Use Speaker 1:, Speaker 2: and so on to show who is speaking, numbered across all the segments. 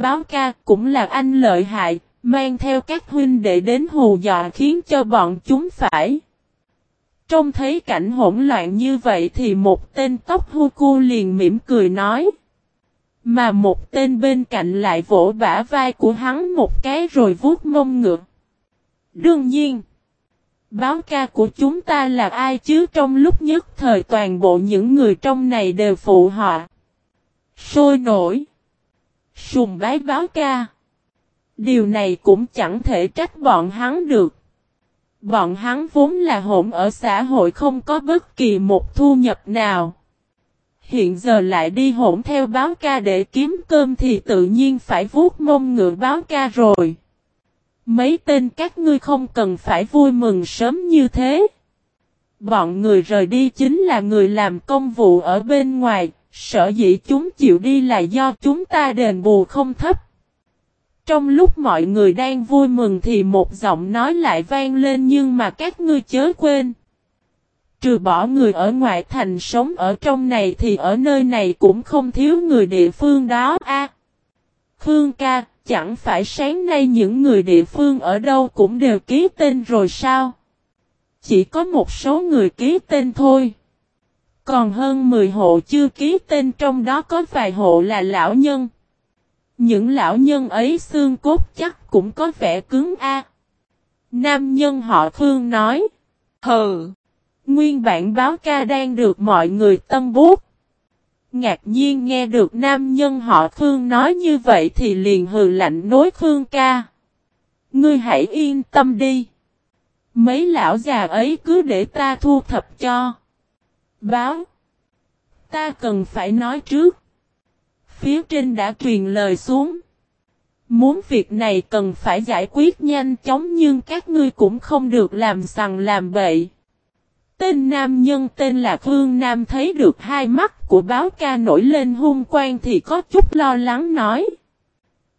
Speaker 1: Báo ca cũng là anh lợi hại, mang theo các huynh đệ đến hù dọa khiến cho bọn chúng phải. Trông thấy cảnh hỗn loạn như vậy thì một tên tóc hô cu liền mỉm cười nói. Mà một tên bên cạnh lại vỗ bả vai của hắn một cái rồi vuốt mông ngược. Đương nhiên, báo ca của chúng ta là ai chứ trong lúc nhất thời toàn bộ những người trong này đều phụ họ. Sôi nổi. Sùng bái báo ca. Điều này cũng chẳng thể trách bọn hắn được. Bọn hắn vốn là hỗn ở xã hội không có bất kỳ một thu nhập nào. Hiện giờ lại đi hỗn theo báo ca để kiếm cơm thì tự nhiên phải vuốt mông ngựa báo ca rồi. Mấy tên các ngươi không cần phải vui mừng sớm như thế. Bọn người rời đi chính là người làm công vụ ở bên ngoài, sở dĩ chúng chịu đi là do chúng ta đền bù không thấp. Trong lúc mọi người đang vui mừng thì một giọng nói lại vang lên nhưng mà các ngươi chớ quên. Trừ bỏ người ở ngoại thành sống ở trong này thì ở nơi này cũng không thiếu người địa phương đó a. À, Khương ca, chẳng phải sáng nay những người địa phương ở đâu cũng đều ký tên rồi sao? Chỉ có một số người ký tên thôi. Còn hơn 10 hộ chưa ký tên trong đó có vài hộ là lão nhân. Những lão nhân ấy xương cốt chắc cũng có vẻ cứng a. Nam nhân họ Khương nói. Hừ. Nguyên bản báo ca đang được mọi người tâm bút. Ngạc nhiên nghe được nam nhân họ Khương nói như vậy thì liền hừ lạnh nối Khương ca. Ngươi hãy yên tâm đi. Mấy lão già ấy cứ để ta thu thập cho. Báo. Ta cần phải nói trước. Phía trên đã truyền lời xuống. Muốn việc này cần phải giải quyết nhanh chóng nhưng các ngươi cũng không được làm sằng làm bậy. Tên nam nhân tên là Khương Nam thấy được hai mắt của báo ca nổi lên hung quang thì có chút lo lắng nói.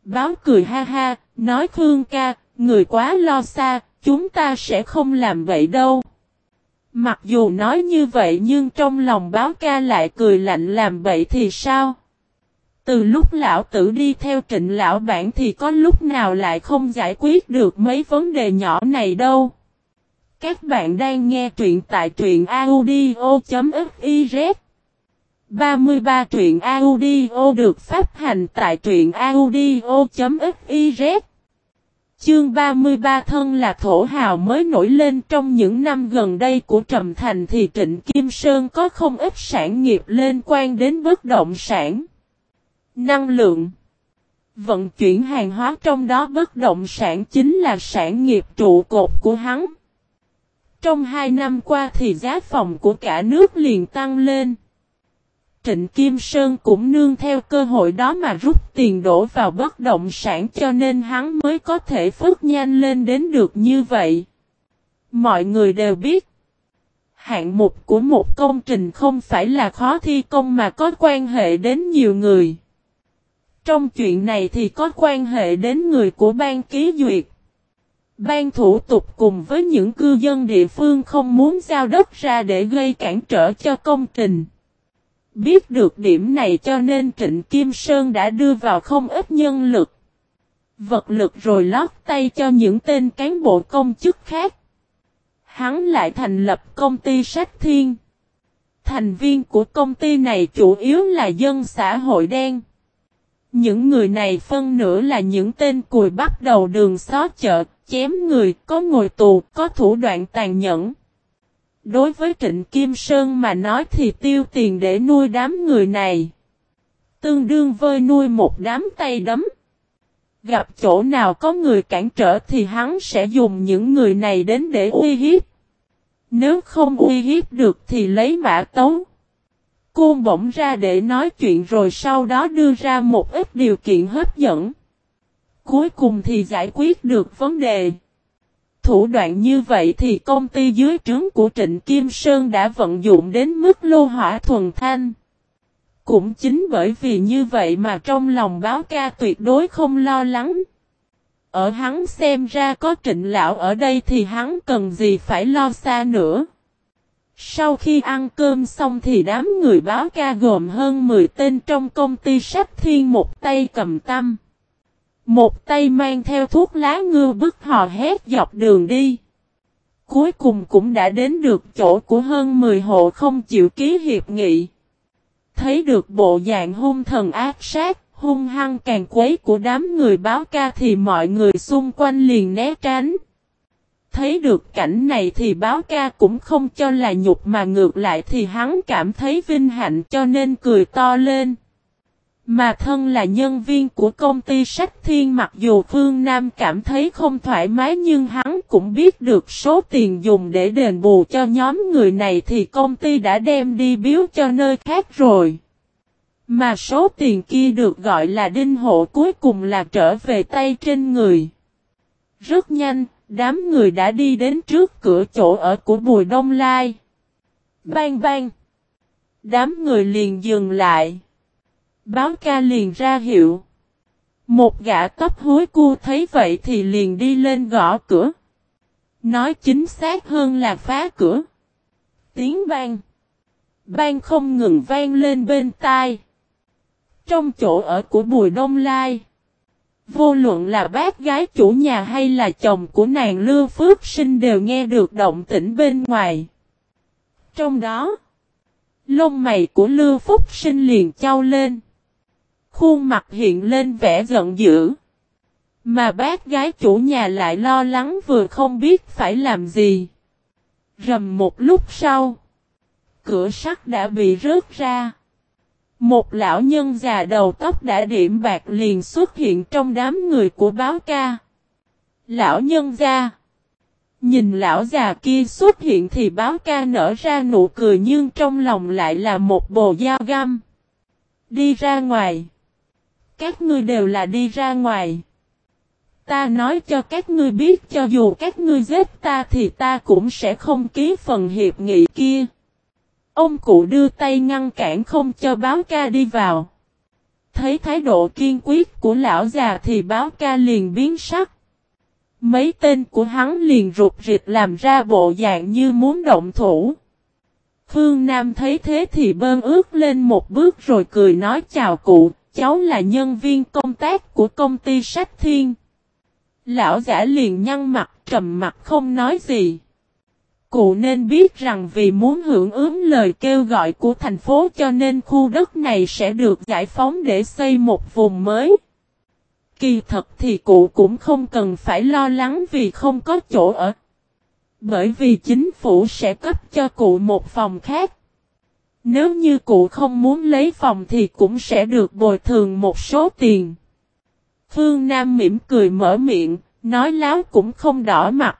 Speaker 1: Báo cười ha ha, nói Khương ca, người quá lo xa, chúng ta sẽ không làm vậy đâu. Mặc dù nói như vậy nhưng trong lòng báo ca lại cười lạnh làm vậy thì sao? Từ lúc lão tử đi theo trịnh lão bản thì có lúc nào lại không giải quyết được mấy vấn đề nhỏ này đâu. Các bạn đang nghe truyện tại truyện audio.fiz 33 truyện audio được phát hành tại truyện audio.fiz Chương 33 thân là thổ hào mới nổi lên trong những năm gần đây của Trầm Thành thì Trịnh Kim Sơn có không ít sản nghiệp liên quan đến bất động sản. Năng lượng Vận chuyển hàng hóa trong đó bất động sản chính là sản nghiệp trụ cột của hắn. Trong hai năm qua thì giá phòng của cả nước liền tăng lên. Trịnh Kim Sơn cũng nương theo cơ hội đó mà rút tiền đổ vào bất động sản cho nên hắn mới có thể phước nhanh lên đến được như vậy. Mọi người đều biết, hạng mục của một công trình không phải là khó thi công mà có quan hệ đến nhiều người. Trong chuyện này thì có quan hệ đến người của ban ký duyệt. Ban thủ tục cùng với những cư dân địa phương không muốn giao đất ra để gây cản trở cho công trình. Biết được điểm này cho nên Trịnh Kim Sơn đã đưa vào không ít nhân lực. Vật lực rồi lót tay cho những tên cán bộ công chức khác. Hắn lại thành lập công ty sách thiên. Thành viên của công ty này chủ yếu là dân xã hội đen. Những người này phân nửa là những tên cùi bắt đầu đường xó chợ, chém người, có ngồi tù, có thủ đoạn tàn nhẫn. Đối với Trịnh Kim Sơn mà nói thì tiêu tiền để nuôi đám người này. Tương đương vơi nuôi một đám tay đấm. Gặp chỗ nào có người cản trở thì hắn sẽ dùng những người này đến để uy hiếp. Nếu không uy hiếp được thì lấy mã tấu. Côn bỗng ra để nói chuyện rồi sau đó đưa ra một ít điều kiện hấp dẫn. Cuối cùng thì giải quyết được vấn đề. Thủ đoạn như vậy thì công ty dưới trướng của Trịnh Kim Sơn đã vận dụng đến mức lô hỏa thuần thanh. Cũng chính bởi vì như vậy mà trong lòng báo ca tuyệt đối không lo lắng. Ở hắn xem ra có trịnh lão ở đây thì hắn cần gì phải lo xa nữa. Sau khi ăn cơm xong thì đám người báo ca gồm hơn 10 tên trong công ty sách thiên một tay cầm tâm. Một tay mang theo thuốc lá ngư bức hò hét dọc đường đi. Cuối cùng cũng đã đến được chỗ của hơn 10 hộ không chịu ký hiệp nghị. Thấy được bộ dạng hung thần ác sát, hung hăng càng quấy của đám người báo ca thì mọi người xung quanh liền né tránh. Thấy được cảnh này thì báo ca cũng không cho là nhục mà ngược lại thì hắn cảm thấy vinh hạnh cho nên cười to lên. Mà thân là nhân viên của công ty sách thiên mặc dù Phương Nam cảm thấy không thoải mái nhưng hắn cũng biết được số tiền dùng để đền bù cho nhóm người này thì công ty đã đem đi biếu cho nơi khác rồi. Mà số tiền kia được gọi là đinh hộ cuối cùng là trở về tay trên người. Rất nhanh, đám người đã đi đến trước cửa chỗ ở của Bùi Đông Lai. Bang bang! Đám người liền dừng lại. Báo ca liền ra hiệu. Một gã tóc hối cu thấy vậy thì liền đi lên gõ cửa. Nói chính xác hơn là phá cửa. Tiếng vang. Vang không ngừng vang lên bên tai. Trong chỗ ở của Bùi Đông Lai. Vô luận là bác gái chủ nhà hay là chồng của nàng Lưu Phước Sinh đều nghe được động tĩnh bên ngoài. Trong đó, lông mày của Lưu Phúc Sinh liền trao lên. Khuôn mặt hiện lên vẻ giận dữ. Mà bác gái chủ nhà lại lo lắng vừa không biết phải làm gì. Rầm một lúc sau. Cửa sắt đã bị rớt ra. Một lão nhân già đầu tóc đã điểm bạc liền xuất hiện trong đám người của báo ca. Lão nhân già. Nhìn lão già kia xuất hiện thì báo ca nở ra nụ cười nhưng trong lòng lại là một bồ dao găm. Đi ra ngoài. Các ngươi đều là đi ra ngoài. Ta nói cho các ngươi biết cho dù các ngươi giết ta thì ta cũng sẽ không ký phần hiệp nghị kia. Ông cụ đưa tay ngăn cản không cho báo ca đi vào. Thấy thái độ kiên quyết của lão già thì báo ca liền biến sắc. Mấy tên của hắn liền rụt rịch làm ra bộ dạng như muốn động thủ. Phương Nam thấy thế thì bơm ướt lên một bước rồi cười nói chào cụ, cháu là nhân viên công tác của công ty sách thiên. Lão giả liền nhăn mặt, trầm mặt không nói gì. Cụ nên biết rằng vì muốn hưởng ứng lời kêu gọi của thành phố cho nên khu đất này sẽ được giải phóng để xây một vùng mới. Kỳ thật thì cụ cũng không cần phải lo lắng vì không có chỗ ở. Bởi vì chính phủ sẽ cấp cho cụ một phòng khác. Nếu như cụ không muốn lấy phòng thì cũng sẽ được bồi thường một số tiền. Phương Nam mỉm cười mở miệng, nói láo cũng không đỏ mặt.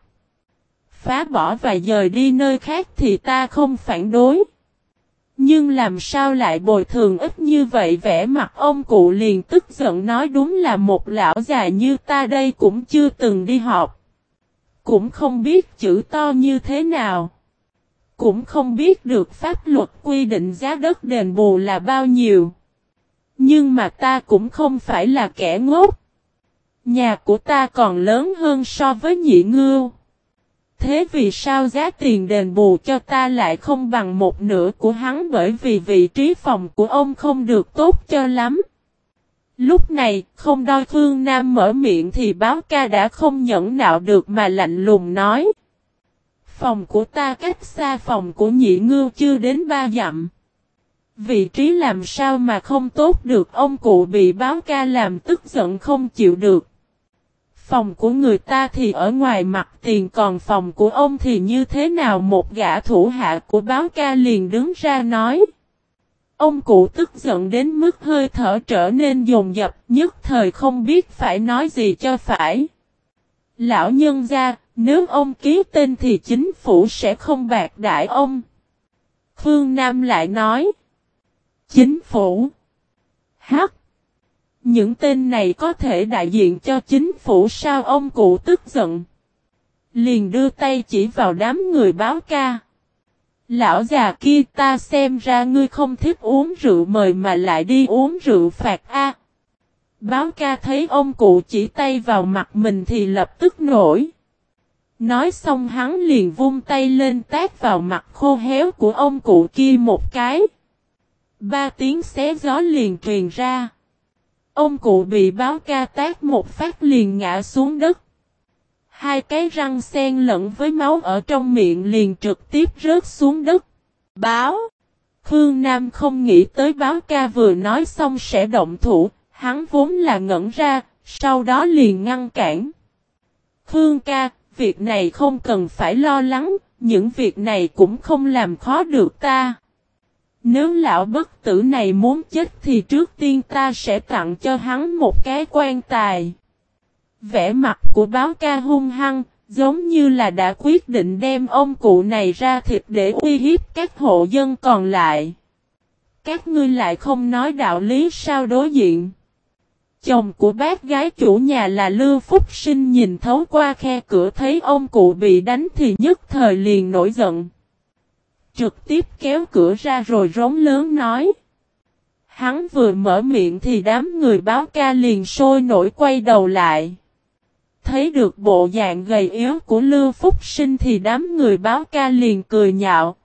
Speaker 1: Phá bỏ và dời đi nơi khác thì ta không phản đối. Nhưng làm sao lại bồi thường ít như vậy vẻ mặt ông cụ liền tức giận nói đúng là một lão già như ta đây cũng chưa từng đi học. Cũng không biết chữ to như thế nào. Cũng không biết được pháp luật quy định giá đất đền bù là bao nhiêu. Nhưng mà ta cũng không phải là kẻ ngốc. Nhà của ta còn lớn hơn so với nhị ngưu. Thế vì sao giá tiền đền bù cho ta lại không bằng một nửa của hắn bởi vì vị trí phòng của ông không được tốt cho lắm. Lúc này, không đôi Phương Nam mở miệng thì báo ca đã không nhẫn nạo được mà lạnh lùng nói. Phòng của ta cách xa phòng của nhị ngưu chưa đến ba dặm. Vị trí làm sao mà không tốt được ông cụ bị báo ca làm tức giận không chịu được. Phòng của người ta thì ở ngoài mặt tiền còn phòng của ông thì như thế nào một gã thủ hạ của báo ca liền đứng ra nói. Ông cụ tức giận đến mức hơi thở trở nên dồn dập nhất thời không biết phải nói gì cho phải. Lão nhân gia, nếu ông ký tên thì chính phủ sẽ không bạc đại ông. Phương Nam lại nói. Chính phủ. Hắc. Những tên này có thể đại diện cho chính phủ sao ông cụ tức giận. Liền đưa tay chỉ vào đám người báo ca. Lão già kia ta xem ra ngươi không thích uống rượu mời mà lại đi uống rượu phạt A. Báo ca thấy ông cụ chỉ tay vào mặt mình thì lập tức nổi. Nói xong hắn liền vung tay lên tát vào mặt khô héo của ông cụ kia một cái. Ba tiếng xé gió liền truyền ra. Ông cụ bị báo ca tát một phát liền ngã xuống đất. Hai cái răng sen lẫn với máu ở trong miệng liền trực tiếp rớt xuống đất. Báo! Khương Nam không nghĩ tới báo ca vừa nói xong sẽ động thủ, hắn vốn là ngẩn ra, sau đó liền ngăn cản. Khương ca, việc này không cần phải lo lắng, những việc này cũng không làm khó được ta. Nếu lão bất tử này muốn chết thì trước tiên ta sẽ tặng cho hắn một cái quan tài. vẻ mặt của báo ca hung hăng, giống như là đã quyết định đem ông cụ này ra thịt để uy hiếp các hộ dân còn lại. Các ngươi lại không nói đạo lý sao đối diện. Chồng của bác gái chủ nhà là Lưu Phúc Sinh nhìn thấu qua khe cửa thấy ông cụ bị đánh thì nhất thời liền nổi giận. Trực tiếp kéo cửa ra rồi rống lớn nói. Hắn vừa mở miệng thì đám người báo ca liền sôi nổi quay đầu lại. Thấy được bộ dạng gầy yếu của Lưu Phúc Sinh thì đám người báo ca liền cười nhạo.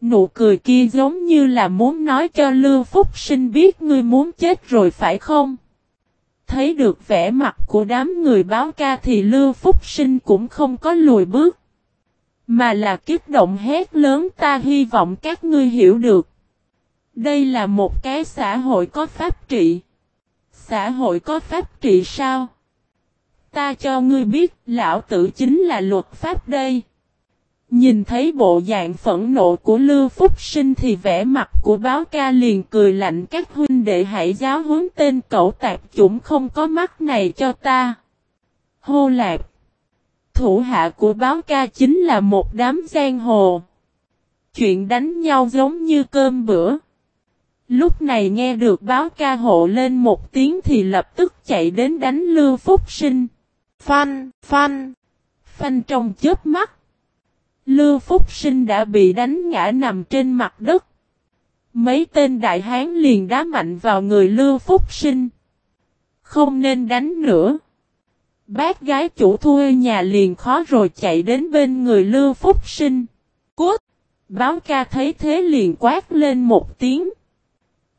Speaker 1: Nụ cười kia giống như là muốn nói cho Lưu Phúc Sinh biết ngươi muốn chết rồi phải không? Thấy được vẻ mặt của đám người báo ca thì Lưu Phúc Sinh cũng không có lùi bước. Mà là kiếp động hét lớn, ta hy vọng các ngươi hiểu được. Đây là một cái xã hội có pháp trị. Xã hội có pháp trị sao? Ta cho ngươi biết, lão tử chính là luật pháp đây. Nhìn thấy bộ dạng phẫn nộ của Lưu Phúc Sinh thì vẻ mặt của báo ca liền cười lạnh các huynh đệ hãy giáo huấn tên cậu tạp chủng không có mắt này cho ta. Hô Lạc Thủ hạ của báo ca chính là một đám giang hồ. Chuyện đánh nhau giống như cơm bữa. Lúc này nghe được báo ca hộ lên một tiếng thì lập tức chạy đến đánh Lưu Phúc Sinh. Phanh, phanh, phanh trong chớp mắt. Lưu Phúc Sinh đã bị đánh ngã nằm trên mặt đất. Mấy tên đại hán liền đá mạnh vào người Lưu Phúc Sinh. Không nên đánh nữa. Bác gái chủ thuê nhà liền khó rồi chạy đến bên người Lưu Phúc Sinh. Cút! Báo ca thấy thế liền quát lên một tiếng.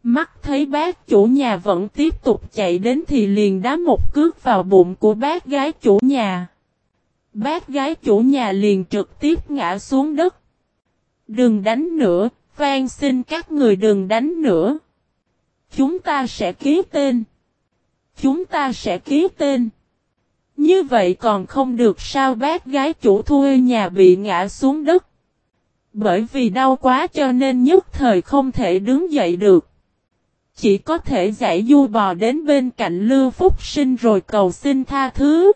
Speaker 1: Mắt thấy bác chủ nhà vẫn tiếp tục chạy đến thì liền đá một cước vào bụng của bác gái chủ nhà. Bác gái chủ nhà liền trực tiếp ngã xuống đất. Đừng đánh nữa, van xin các người đừng đánh nữa. Chúng ta sẽ ký tên. Chúng ta sẽ ký tên. Như vậy còn không được sao bác gái chủ thuê nhà bị ngã xuống đất. Bởi vì đau quá cho nên nhất thời không thể đứng dậy được. Chỉ có thể giải du bò đến bên cạnh Lưu Phúc Sinh rồi cầu xin tha thứ.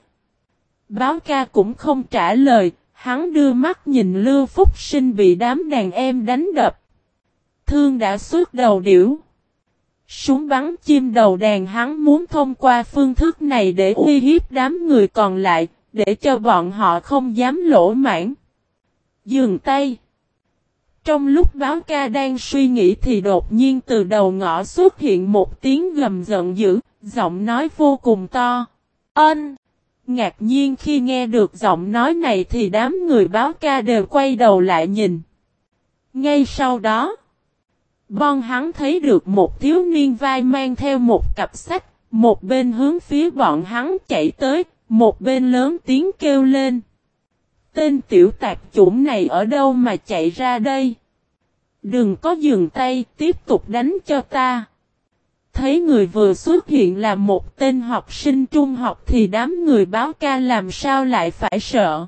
Speaker 1: Báo ca cũng không trả lời, hắn đưa mắt nhìn Lưu Phúc Sinh bị đám đàn em đánh đập. Thương đã suốt đầu điểu. Súng bắn chim đầu đàn hắn muốn thông qua phương thức này để uy hiếp đám người còn lại, để cho bọn họ không dám lỗ mãn. Dừng tay. Trong lúc báo ca đang suy nghĩ thì đột nhiên từ đầu ngõ xuất hiện một tiếng gầm giận dữ, giọng nói vô cùng to. Ân! Ngạc nhiên khi nghe được giọng nói này thì đám người báo ca đều quay đầu lại nhìn. Ngay sau đó, Bon hắn thấy được một thiếu niên vai mang theo một cặp sách, một bên hướng phía bọn hắn chạy tới, một bên lớn tiếng kêu lên. Tên tiểu tạc chủng này ở đâu mà chạy ra đây? Đừng có dừng tay, tiếp tục đánh cho ta. Thấy người vừa xuất hiện là một tên học sinh trung học thì đám người báo ca làm sao lại phải sợ.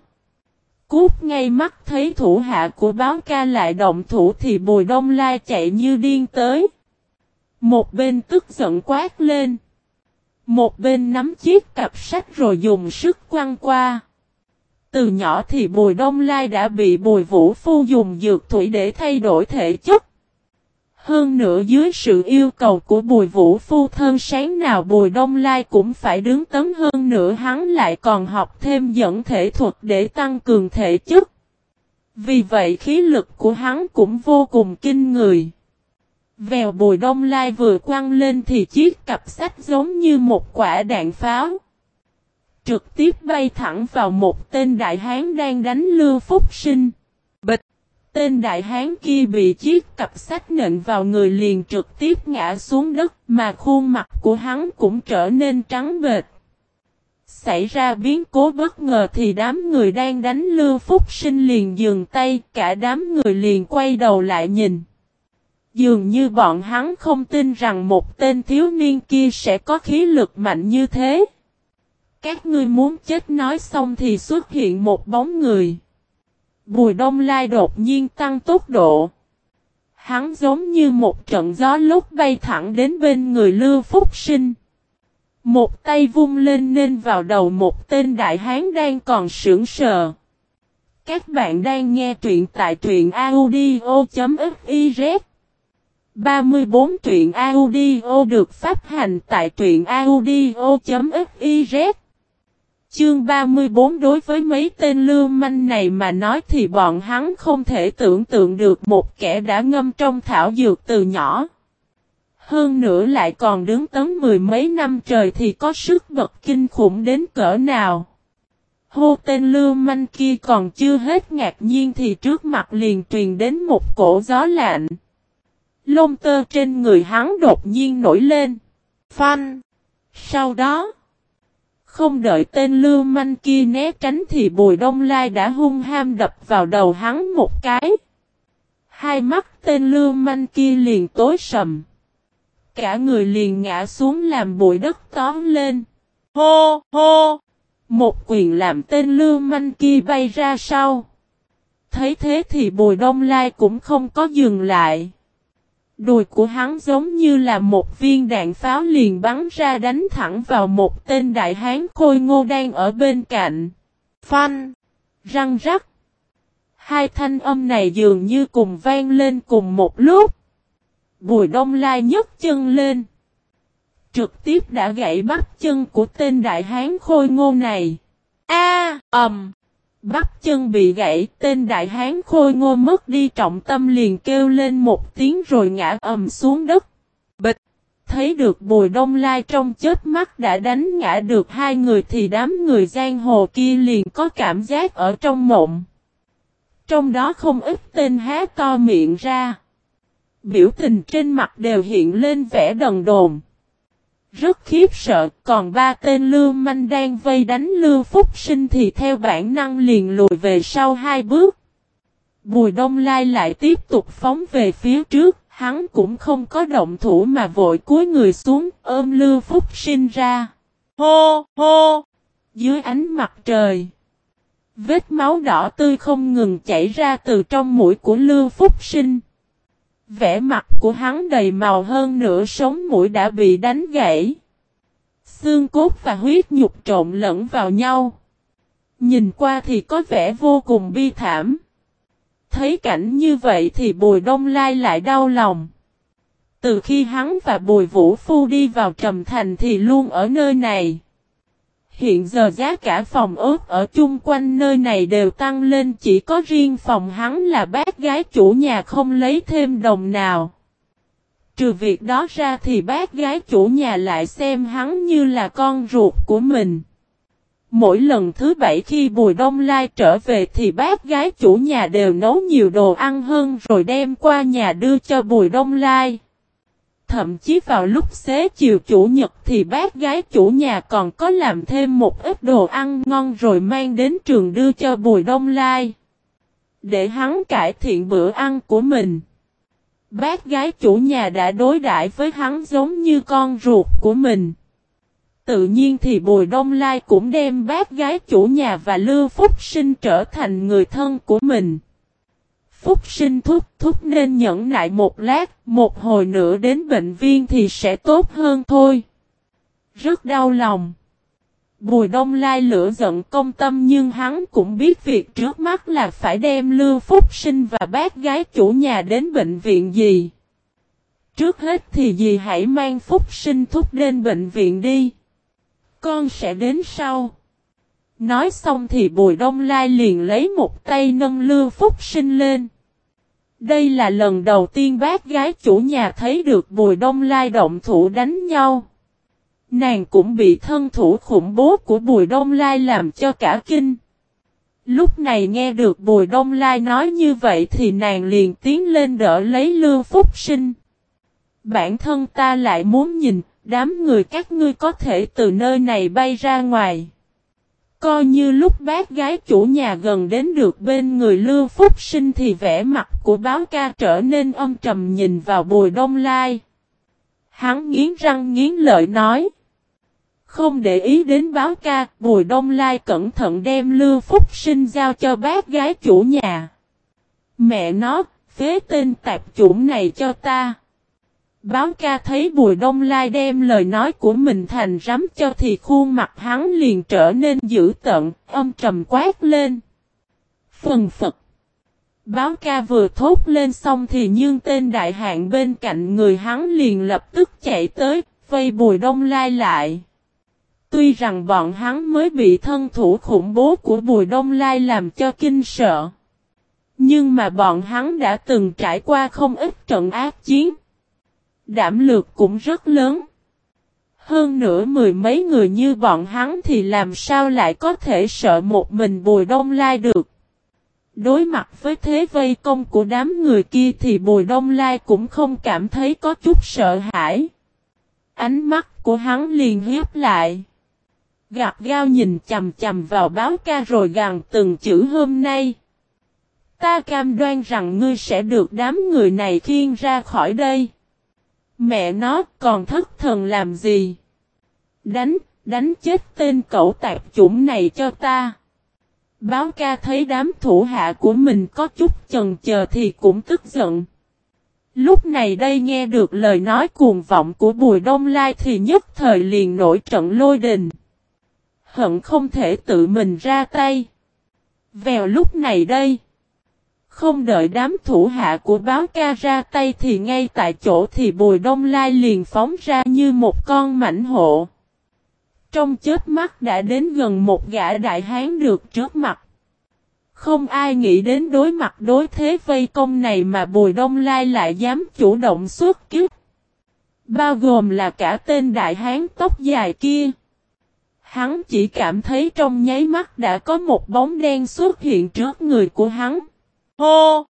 Speaker 1: Cút ngay mắt thấy thủ hạ của báo ca lại động thủ thì bùi đông lai chạy như điên tới. Một bên tức giận quát lên. Một bên nắm chiếc cặp sách rồi dùng sức quăng qua. Từ nhỏ thì Bùi Đông Lai đã bị Bùi Vũ Phu dùng dược thủy để thay đổi thể chất. Hơn nữa dưới sự yêu cầu của Bùi Vũ Phu thân sáng nào Bùi Đông Lai cũng phải đứng tấn hơn nữa, hắn lại còn học thêm dẫn thể thuật để tăng cường thể chất. Vì vậy khí lực của hắn cũng vô cùng kinh người. Vèo Bùi Đông Lai vừa quăng lên thì chiếc cặp sách giống như một quả đạn pháo trực tiếp bay thẳng vào một tên đại hán đang đánh Lưu Phúc Sinh. Tên đại hán kia bị chiếc cặp sách nện vào người liền trực tiếp ngã xuống đất mà khuôn mặt của hắn cũng trở nên trắng bệt. Xảy ra biến cố bất ngờ thì đám người đang đánh Lưu Phúc Sinh liền dừng tay, cả đám người liền quay đầu lại nhìn. Dường như bọn hắn không tin rằng một tên thiếu niên kia sẽ có khí lực mạnh như thế. Các ngươi muốn chết nói xong thì xuất hiện một bóng người. Bùi đông lai đột nhiên tăng tốc độ. Hắn giống như một trận gió lúc bay thẳng đến bên người Lưu Phúc Sinh. Một tay vung lên nên vào đầu một tên đại hán đang còn sững sờ. Các bạn đang nghe truyện tại truyện audio.fiz 34 truyện audio được phát hành tại truyện audio.fiz Chương 34 đối với mấy tên lưu manh này mà nói thì bọn hắn không thể tưởng tượng được một kẻ đã ngâm trong thảo dược từ nhỏ. Hơn nữa lại còn đứng tấn mười mấy năm trời thì có sức bật kinh khủng đến cỡ nào. Hô tên lưu manh kia còn chưa hết ngạc nhiên thì trước mặt liền truyền đến một cổ gió lạnh. Lông tơ trên người hắn đột nhiên nổi lên. Phanh. Sau đó. Không đợi tên lưu manh kia né tránh thì bùi đông lai đã hung ham đập vào đầu hắn một cái. Hai mắt tên lưu manh kia liền tối sầm. Cả người liền ngã xuống làm bụi đất tóm lên. Hô hô! Một quyền làm tên lưu manh kia bay ra sau. Thấy thế thì bùi đông lai cũng không có dừng lại. Đùi của hắn giống như là một viên đạn pháo liền bắn ra đánh thẳng vào một tên đại hán khôi ngô đang ở bên cạnh. Phanh! Răng rắc! Hai thanh âm này dường như cùng vang lên cùng một lúc. Bùi đông lai nhấc chân lên. Trực tiếp đã gãy bắp chân của tên đại hán khôi ngô này. A ầm! Bắp chân bị gãy, tên đại hán khôi ngô mất đi trọng tâm liền kêu lên một tiếng rồi ngã ầm xuống đất. Bịch! Thấy được bùi đông lai trong chết mắt đã đánh ngã được hai người thì đám người giang hồ kia liền có cảm giác ở trong mộng. Trong đó không ít tên há to miệng ra. Biểu tình trên mặt đều hiện lên vẻ đần đồn. Rất khiếp sợ, còn ba tên lưu manh đang vây đánh lưu phúc sinh thì theo bản năng liền lùi về sau hai bước. Bùi đông lai lại tiếp tục phóng về phía trước, hắn cũng không có động thủ mà vội cúi người xuống ôm lưu phúc sinh ra. Hô, hô! Dưới ánh mặt trời. Vết máu đỏ tươi không ngừng chảy ra từ trong mũi của lưu phúc sinh. Vẻ mặt của hắn đầy màu hơn nửa sống mũi đã bị đánh gãy. Xương cốt và huyết nhục trộn lẫn vào nhau. Nhìn qua thì có vẻ vô cùng bi thảm. Thấy cảnh như vậy thì Bùi Đông Lai lại đau lòng. Từ khi hắn và Bùi Vũ Phu đi vào Trầm Thành thì luôn ở nơi này. Hiện giờ giá cả phòng ớt ở chung quanh nơi này đều tăng lên, chỉ có riêng phòng hắn là bác gái chủ nhà không lấy thêm đồng nào. Trừ việc đó ra thì bác gái chủ nhà lại xem hắn như là con ruột của mình. Mỗi lần thứ bảy khi Bùi Đông Lai trở về thì bác gái chủ nhà đều nấu nhiều đồ ăn hơn rồi đem qua nhà đưa cho Bùi Đông Lai. Thậm chí vào lúc xế chiều chủ nhật thì bác gái chủ nhà còn có làm thêm một ít đồ ăn ngon rồi mang đến trường đưa cho Bùi Đông Lai. Để hắn cải thiện bữa ăn của mình. Bác gái chủ nhà đã đối đãi với hắn giống như con ruột của mình. Tự nhiên thì Bùi Đông Lai cũng đem bác gái chủ nhà và Lưu Phúc Sinh trở thành người thân của mình. Phúc sinh thúc thúc nên nhẫn nại một lát, một hồi nữa đến bệnh viện thì sẽ tốt hơn thôi. Rất đau lòng. Bùi đông lai lửa giận công tâm nhưng hắn cũng biết việc trước mắt là phải đem Lưu Phúc sinh và bác gái chủ nhà đến bệnh viện gì. Trước hết thì dì hãy mang Phúc sinh thúc đến bệnh viện đi. Con sẽ đến sau. Nói xong thì Bùi Đông Lai liền lấy một tay nâng Lưu Phúc sinh lên. Đây là lần đầu tiên bác gái chủ nhà thấy được Bùi Đông Lai động thủ đánh nhau. Nàng cũng bị thân thủ khủng bố của Bùi Đông Lai làm cho cả kinh. Lúc này nghe được Bùi Đông Lai nói như vậy thì nàng liền tiến lên đỡ lấy Lương Phúc Sinh. Bản thân ta lại muốn nhìn, đám người các ngươi có thể từ nơi này bay ra ngoài. Coi như lúc bác gái chủ nhà gần đến được bên người Lưu Phúc Sinh thì vẻ mặt của báo ca trở nên âm trầm nhìn vào Bùi Đông Lai. Hắn nghiến răng nghiến lợi nói. Không để ý đến báo ca, Bùi Đông Lai cẩn thận đem Lưu Phúc Sinh giao cho bác gái chủ nhà. Mẹ nó, phế tên tạp chủng này cho ta. Báo ca thấy Bùi Đông Lai đem lời nói của mình thành rắm cho thì khuôn mặt hắn liền trở nên dữ tận, âm trầm quát lên. Phần Phật Báo ca vừa thốt lên xong thì nhưng tên đại hạng bên cạnh người hắn liền lập tức chạy tới, vây Bùi Đông Lai lại. Tuy rằng bọn hắn mới bị thân thủ khủng bố của Bùi Đông Lai làm cho kinh sợ. Nhưng mà bọn hắn đã từng trải qua không ít trận ác chiến. Đảm lược cũng rất lớn. Hơn nữa mười mấy người như bọn hắn thì làm sao lại có thể sợ một mình Bùi Đông Lai được. Đối mặt với thế vây công của đám người kia thì Bùi Đông Lai cũng không cảm thấy có chút sợ hãi. Ánh mắt của hắn liền hiếp lại. Gạt gao nhìn chầm chầm vào báo ca rồi gằn từng chữ hôm nay. Ta cam đoan rằng ngươi sẽ được đám người này khiêng ra khỏi đây. Mẹ nó còn thất thần làm gì? Đánh, đánh chết tên cậu tạp chủng này cho ta. Báo ca thấy đám thủ hạ của mình có chút chần chờ thì cũng tức giận. Lúc này đây nghe được lời nói cuồng vọng của Bùi Đông Lai thì nhất thời liền nổi trận lôi đình. Hận không thể tự mình ra tay. Vèo lúc này đây. Không đợi đám thủ hạ của báo ca ra tay thì ngay tại chỗ thì Bùi Đông Lai liền phóng ra như một con mảnh hộ. Trong chết mắt đã đến gần một gã đại hán được trước mặt. Không ai nghĩ đến đối mặt đối thế vây công này mà Bùi Đông Lai lại dám chủ động xuất kích. Bao gồm là cả tên đại hán tóc dài kia. Hắn chỉ cảm thấy trong nháy mắt đã có một bóng đen xuất hiện trước người của hắn. Hô!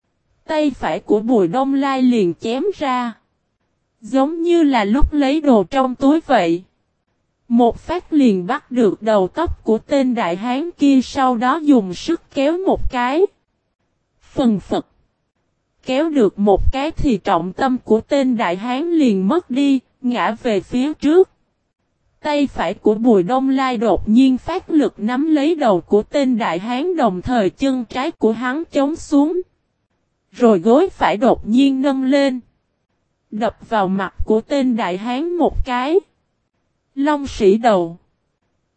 Speaker 1: Tay phải của Bùi Đông Lai liền chém ra. Giống như là lúc lấy đồ trong túi vậy. Một phát liền bắt được đầu tóc của tên đại hán kia sau đó dùng sức kéo một cái. Phần phật. Kéo được một cái thì trọng tâm của tên đại hán liền mất đi, ngã về phía trước. Tay phải của Bùi Đông Lai đột nhiên phát lực nắm lấy đầu của tên đại hán đồng thời chân trái của hắn chống xuống. Rồi gối phải đột nhiên nâng lên. Đập vào mặt của tên đại hán một cái. Long sĩ đầu.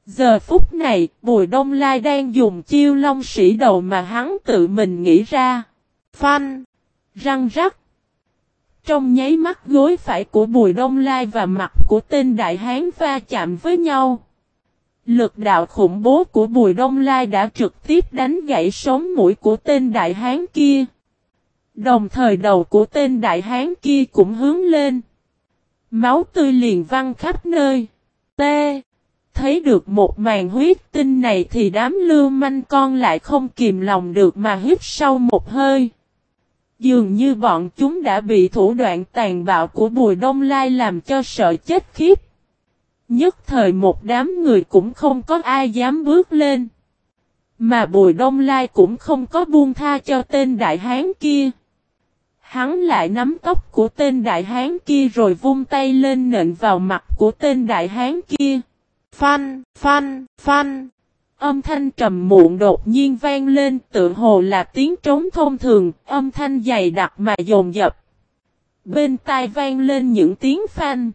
Speaker 1: Giờ phút này, Bùi Đông Lai đang dùng chiêu long sĩ đầu mà hắn tự mình nghĩ ra. Phanh. Răng rắc. Trong nháy mắt gối phải của Bùi Đông Lai và mặt của tên đại hán va chạm với nhau. Lực đạo khủng bố của Bùi Đông Lai đã trực tiếp đánh gãy sống mũi của tên đại hán kia. Đồng thời đầu của tên đại hán kia cũng hướng lên. Máu tươi liền văng khắp nơi. T. Thấy được một màn huyết tinh này thì đám lưu manh con lại không kìm lòng được mà hít sâu một hơi. Dường như bọn chúng đã bị thủ đoạn tàn bạo của Bùi Đông Lai làm cho sợ chết khiếp. Nhất thời một đám người cũng không có ai dám bước lên. Mà Bùi Đông Lai cũng không có buông tha cho tên đại hán kia. Hắn lại nắm tóc của tên đại hán kia rồi vung tay lên nện vào mặt của tên đại hán kia. Phanh, phanh, phanh. Âm thanh trầm muộn đột nhiên vang lên tự hồ là tiếng trống thông thường, âm thanh dày đặc mà dồn dập. Bên tai vang lên những tiếng phanh.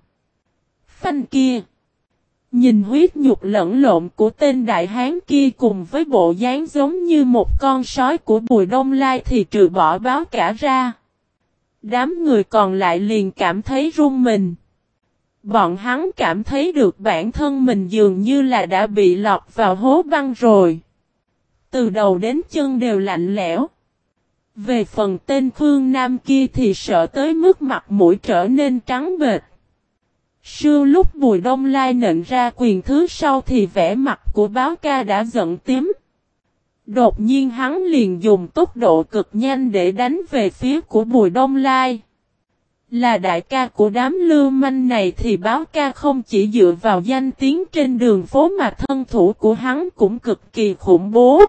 Speaker 1: Phanh kia. Nhìn huyết nhục lẫn lộn của tên đại hán kia cùng với bộ dáng giống như một con sói của bùi đông lai thì trừ bỏ báo cả ra. Đám người còn lại liền cảm thấy run mình. Bọn hắn cảm thấy được bản thân mình dường như là đã bị lọt vào hố băng rồi. Từ đầu đến chân đều lạnh lẽo. Về phần tên Phương Nam kia thì sợ tới mức mặt mũi trở nên trắng bệt. Sưu lúc Bùi Đông Lai nện ra quyền thứ sau thì vẻ mặt của báo ca đã giận tím. Đột nhiên hắn liền dùng tốc độ cực nhanh để đánh về phía của Bùi Đông Lai. Là đại ca của đám lưu manh này thì báo ca không chỉ dựa vào danh tiếng trên đường phố mà thân thủ của hắn cũng cực kỳ khủng bố.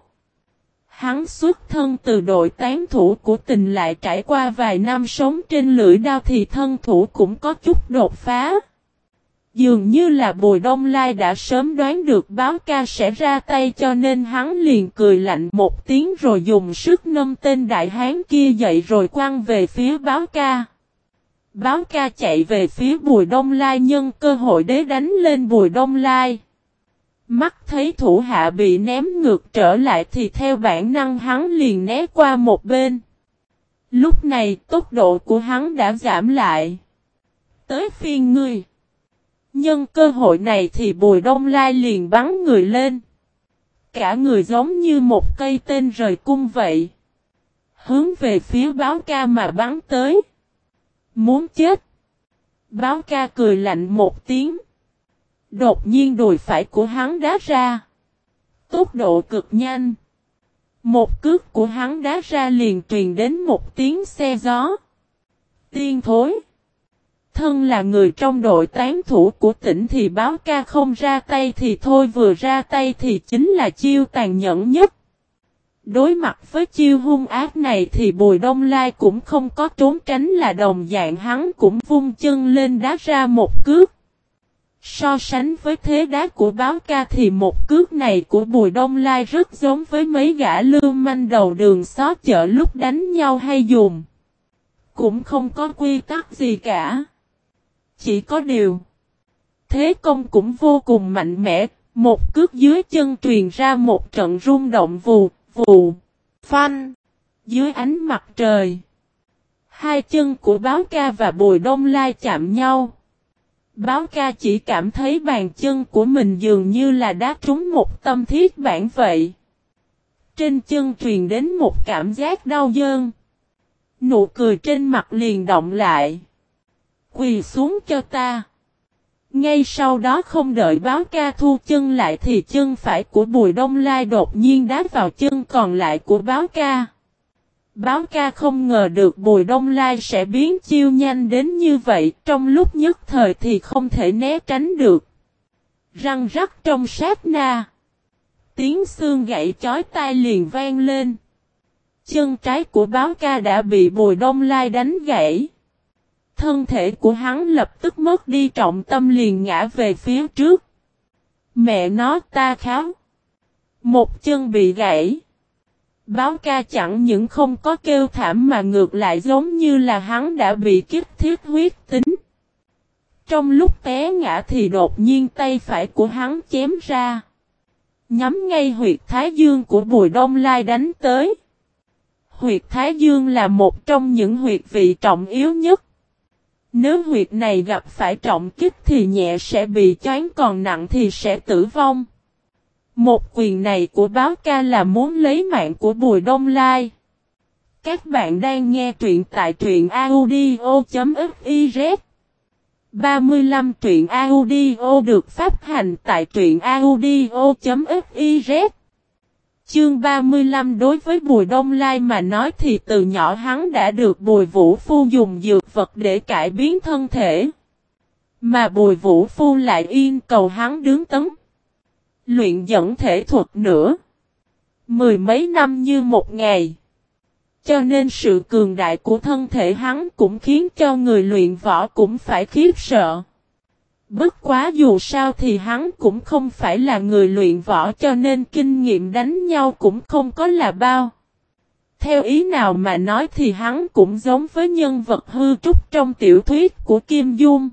Speaker 1: Hắn xuất thân từ đội tán thủ của tình lại trải qua vài năm sống trên lưỡi đao thì thân thủ cũng có chút đột phá. Dường như là Bùi Đông Lai đã sớm đoán được báo ca sẽ ra tay cho nên hắn liền cười lạnh một tiếng rồi dùng sức nâng tên đại hán kia dậy rồi quăng về phía báo ca. Báo ca chạy về phía Bùi Đông Lai nhân cơ hội đế đánh lên Bùi Đông Lai. Mắt thấy thủ hạ bị ném ngược trở lại thì theo bản năng hắn liền né qua một bên. Lúc này tốc độ của hắn đã giảm lại. Tới phiên ngươi. Nhân cơ hội này thì Bùi Đông Lai liền bắn người lên. Cả người giống như một cây tên rời cung vậy. Hướng về phía báo ca mà bắn tới. Muốn chết. Báo ca cười lạnh một tiếng. Đột nhiên đùi phải của hắn đá ra. Tốc độ cực nhanh. Một cước của hắn đá ra liền truyền đến một tiếng xe gió. Tiên thối. Thân là người trong đội tán thủ của tỉnh thì báo ca không ra tay thì thôi, vừa ra tay thì chính là chiêu tàn nhẫn nhất. Đối mặt với chiêu hung ác này thì Bùi Đông Lai cũng không có trốn tránh là đồng dạng hắn cũng vung chân lên đá ra một cước. So sánh với thế đá của báo ca thì một cước này của Bùi Đông Lai rất giống với mấy gã lưu manh đầu đường xó chợ lúc đánh nhau hay dùng. Cũng không có quy tắc gì cả. Chỉ có điều. Thế công cũng vô cùng mạnh mẽ, một cước dưới chân truyền ra một trận rung động vù, vù, phanh, dưới ánh mặt trời. Hai chân của báo ca và bùi đông lai chạm nhau. Báo ca chỉ cảm thấy bàn chân của mình dường như là đá trúng một tâm thiết bản vậy. Trên chân truyền đến một cảm giác đau dơn. Nụ cười trên mặt liền động lại. Quỳ xuống cho ta. Ngay sau đó không đợi báo ca thu chân lại thì chân phải của Bùi Đông Lai đột nhiên đá vào chân còn lại của báo ca. Báo ca không ngờ được Bùi Đông Lai sẽ biến chiêu nhanh đến như vậy, trong lúc nhất thời thì không thể né tránh được. Răng rắc trong sát na. Tiếng xương gãy chói tai liền vang lên. Chân trái của báo ca đã bị Bùi Đông Lai đánh gãy. Thân thể của hắn lập tức mất đi trọng tâm liền ngã về phía trước. Mẹ nó, ta kháo. Một chân bị gãy. Báo ca chẳng những không có kêu thảm mà ngược lại giống như là hắn đã bị kích thiết huyết tính. Trong lúc té ngã thì đột nhiên tay phải của hắn chém ra. Nhắm ngay huyệt thái dương của Bùi Đông Lai đánh tới. Huyệt thái dương là một trong những huyệt vị trọng yếu nhất. Nếu huyệt này gặp phải trọng kích thì nhẹ sẽ bị choáng, còn nặng thì sẽ tử vong. Một quyền này của báo ca là muốn lấy mạng của Bùi Đông Lai. Các bạn đang nghe truyện tại truyện audio.fiz 35 truyện audio được phát hành tại truyện audio.fiz Chương 35 đối với Bùi Đông Lai mà nói thì từ nhỏ hắn đã được Bùi Vũ Phu dùng dược vật để cải biến thân thể. Mà Bùi Vũ Phu lại yên cầu hắn đứng tấn. Luyện dẫn thể thuật nữa. Mười mấy năm như một ngày. Cho nên sự cường đại của thân thể hắn cũng khiến cho người luyện võ cũng phải khiếp sợ. Bất quá dù sao thì hắn cũng không phải là người luyện võ cho nên kinh nghiệm đánh nhau cũng không có là bao. Theo ý nào mà nói thì hắn cũng giống với nhân vật hư trúc trong tiểu thuyết của Kim Dung.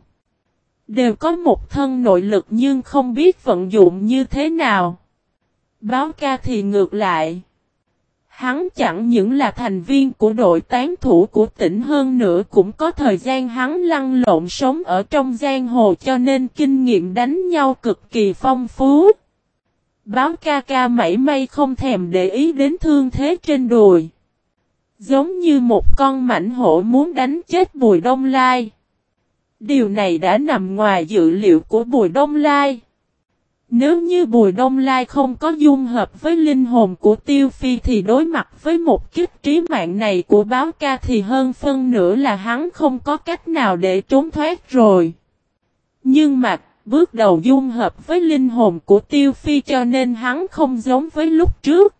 Speaker 1: Đều có một thân nội lực nhưng không biết vận dụng như thế nào. Báo ca thì ngược lại. Hắn chẳng những là thành viên của đội tán thủ của tỉnh hơn nữa cũng có thời gian hắn lăn lộn sống ở trong giang hồ cho nên kinh nghiệm đánh nhau cực kỳ phong phú. Báo ca ca mảy may không thèm để ý đến thương thế trên đùi. Giống như một con mảnh hổ muốn đánh chết Bùi Đông Lai. Điều này đã nằm ngoài dự liệu của Bùi Đông Lai. Nếu như Bùi Đông Lai không có dung hợp với linh hồn của Tiêu Phi thì đối mặt với một kiếp trí mạng này của báo ca thì hơn phân nửa là hắn không có cách nào để trốn thoát rồi. Nhưng mà, bước đầu dung hợp với linh hồn của Tiêu Phi cho nên hắn không giống với lúc trước.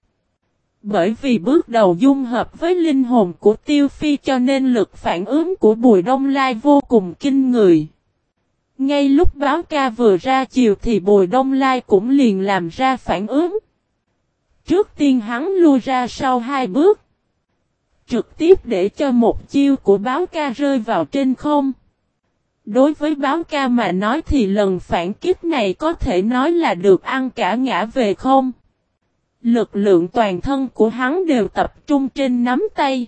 Speaker 1: Bởi vì bước đầu dung hợp với linh hồn của Tiêu Phi cho nên lực phản ứng của Bùi Đông Lai vô cùng kinh người. Ngay lúc báo ca vừa ra chiều thì Bùi Đông Lai cũng liền làm ra phản ứng. Trước tiên hắn lui ra sau hai bước. Trực tiếp để cho một chiêu của báo ca rơi vào trên không. Đối với báo ca mà nói thì lần phản kích này có thể nói là được ăn cả ngã về không. Lực lượng toàn thân của hắn đều tập trung trên nắm tay.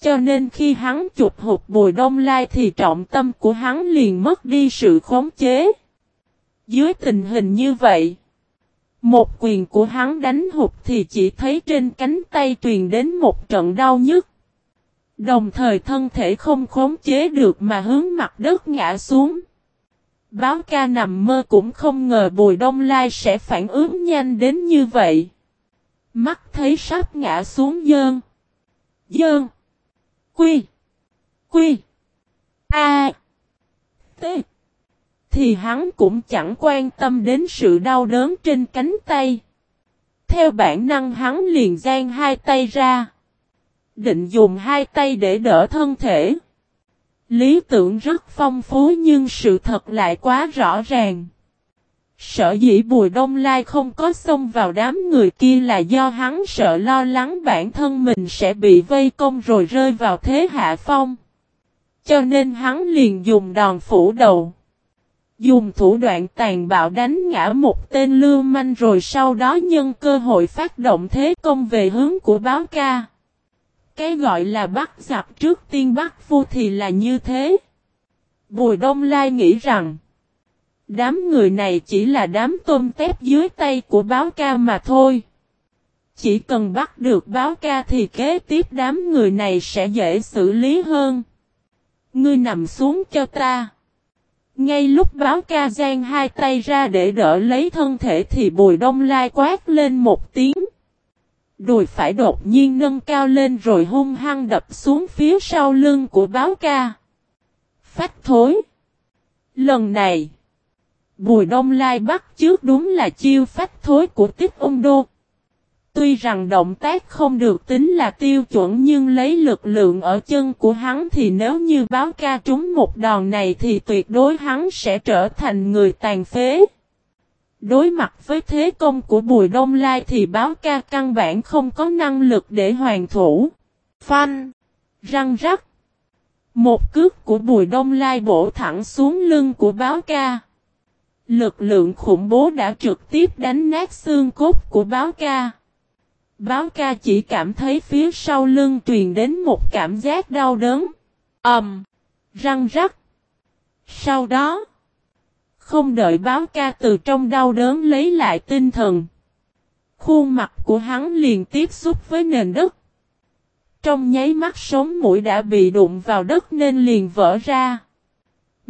Speaker 1: Cho nên khi hắn chụp hụt bùi đông lai thì trọng tâm của hắn liền mất đi sự khống chế. Dưới tình hình như vậy, một quyền của hắn đánh hụt thì chỉ thấy trên cánh tay truyền đến một trận đau nhức. Đồng thời thân thể không khống chế được mà hướng mặt đất ngã xuống. Báo ca nằm mơ cũng không ngờ Bùi Đông Lai sẽ phản ứng nhanh đến như vậy. Mắt thấy sắp ngã xuống dơn. Dơn. Quy. Quy. A. T. Thì hắn cũng chẳng quan tâm đến sự đau đớn trên cánh tay. Theo bản năng hắn liền giang hai tay ra. Định dùng hai tay để đỡ thân thể. Lý tưởng rất phong phú nhưng sự thật lại quá rõ ràng. Sợ dĩ Bùi Đông Lai không có xông vào đám người kia là do hắn sợ lo lắng bản thân mình sẽ bị vây công rồi rơi vào thế hạ phong. Cho nên hắn liền dùng đòn phủ đầu. Dùng thủ đoạn tàn bạo đánh ngã một tên lưu manh rồi sau đó nhân cơ hội phát động thế công về hướng của báo ca. Cái gọi là bắt giặc trước tiên bắt phu thì là như thế. Bùi Đông Lai nghĩ rằng Đám người này chỉ là đám tôm tép dưới tay của báo ca mà thôi. Chỉ cần bắt được báo ca thì kế tiếp đám người này sẽ dễ xử lý hơn. Ngươi nằm xuống cho ta. Ngay lúc báo ca giang hai tay ra để đỡ lấy thân thể thì bùi đông lai quát lên một tiếng. Đùi phải đột nhiên nâng cao lên rồi hung hăng đập xuống phía sau lưng của báo ca. Phách thối. Lần này. Bùi Đông Lai bắt trước đúng là chiêu phách thối của Tích Ung Đô. Tuy rằng động tác không được tính là tiêu chuẩn nhưng lấy lực lượng ở chân của hắn thì nếu như báo ca trúng một đòn này thì tuyệt đối hắn sẽ trở thành người tàn phế. Đối mặt với thế công của Bùi Đông Lai thì báo ca căn bản không có năng lực để hoàn thủ. Phanh! Răng rắc! Một cước của Bùi Đông Lai bổ thẳng xuống lưng của báo ca. Lực lượng khủng bố đã trực tiếp đánh nát xương cốt của báo ca. Báo ca chỉ cảm thấy phía sau lưng truyền đến một cảm giác đau đớn. ầm, um, răng rắc. Sau đó, không đợi báo ca từ trong đau đớn lấy lại tinh thần. Khuôn mặt của hắn liền tiếp xúc với nền đất. Trong nháy mắt sống mũi đã bị đụng vào đất nên liền vỡ ra.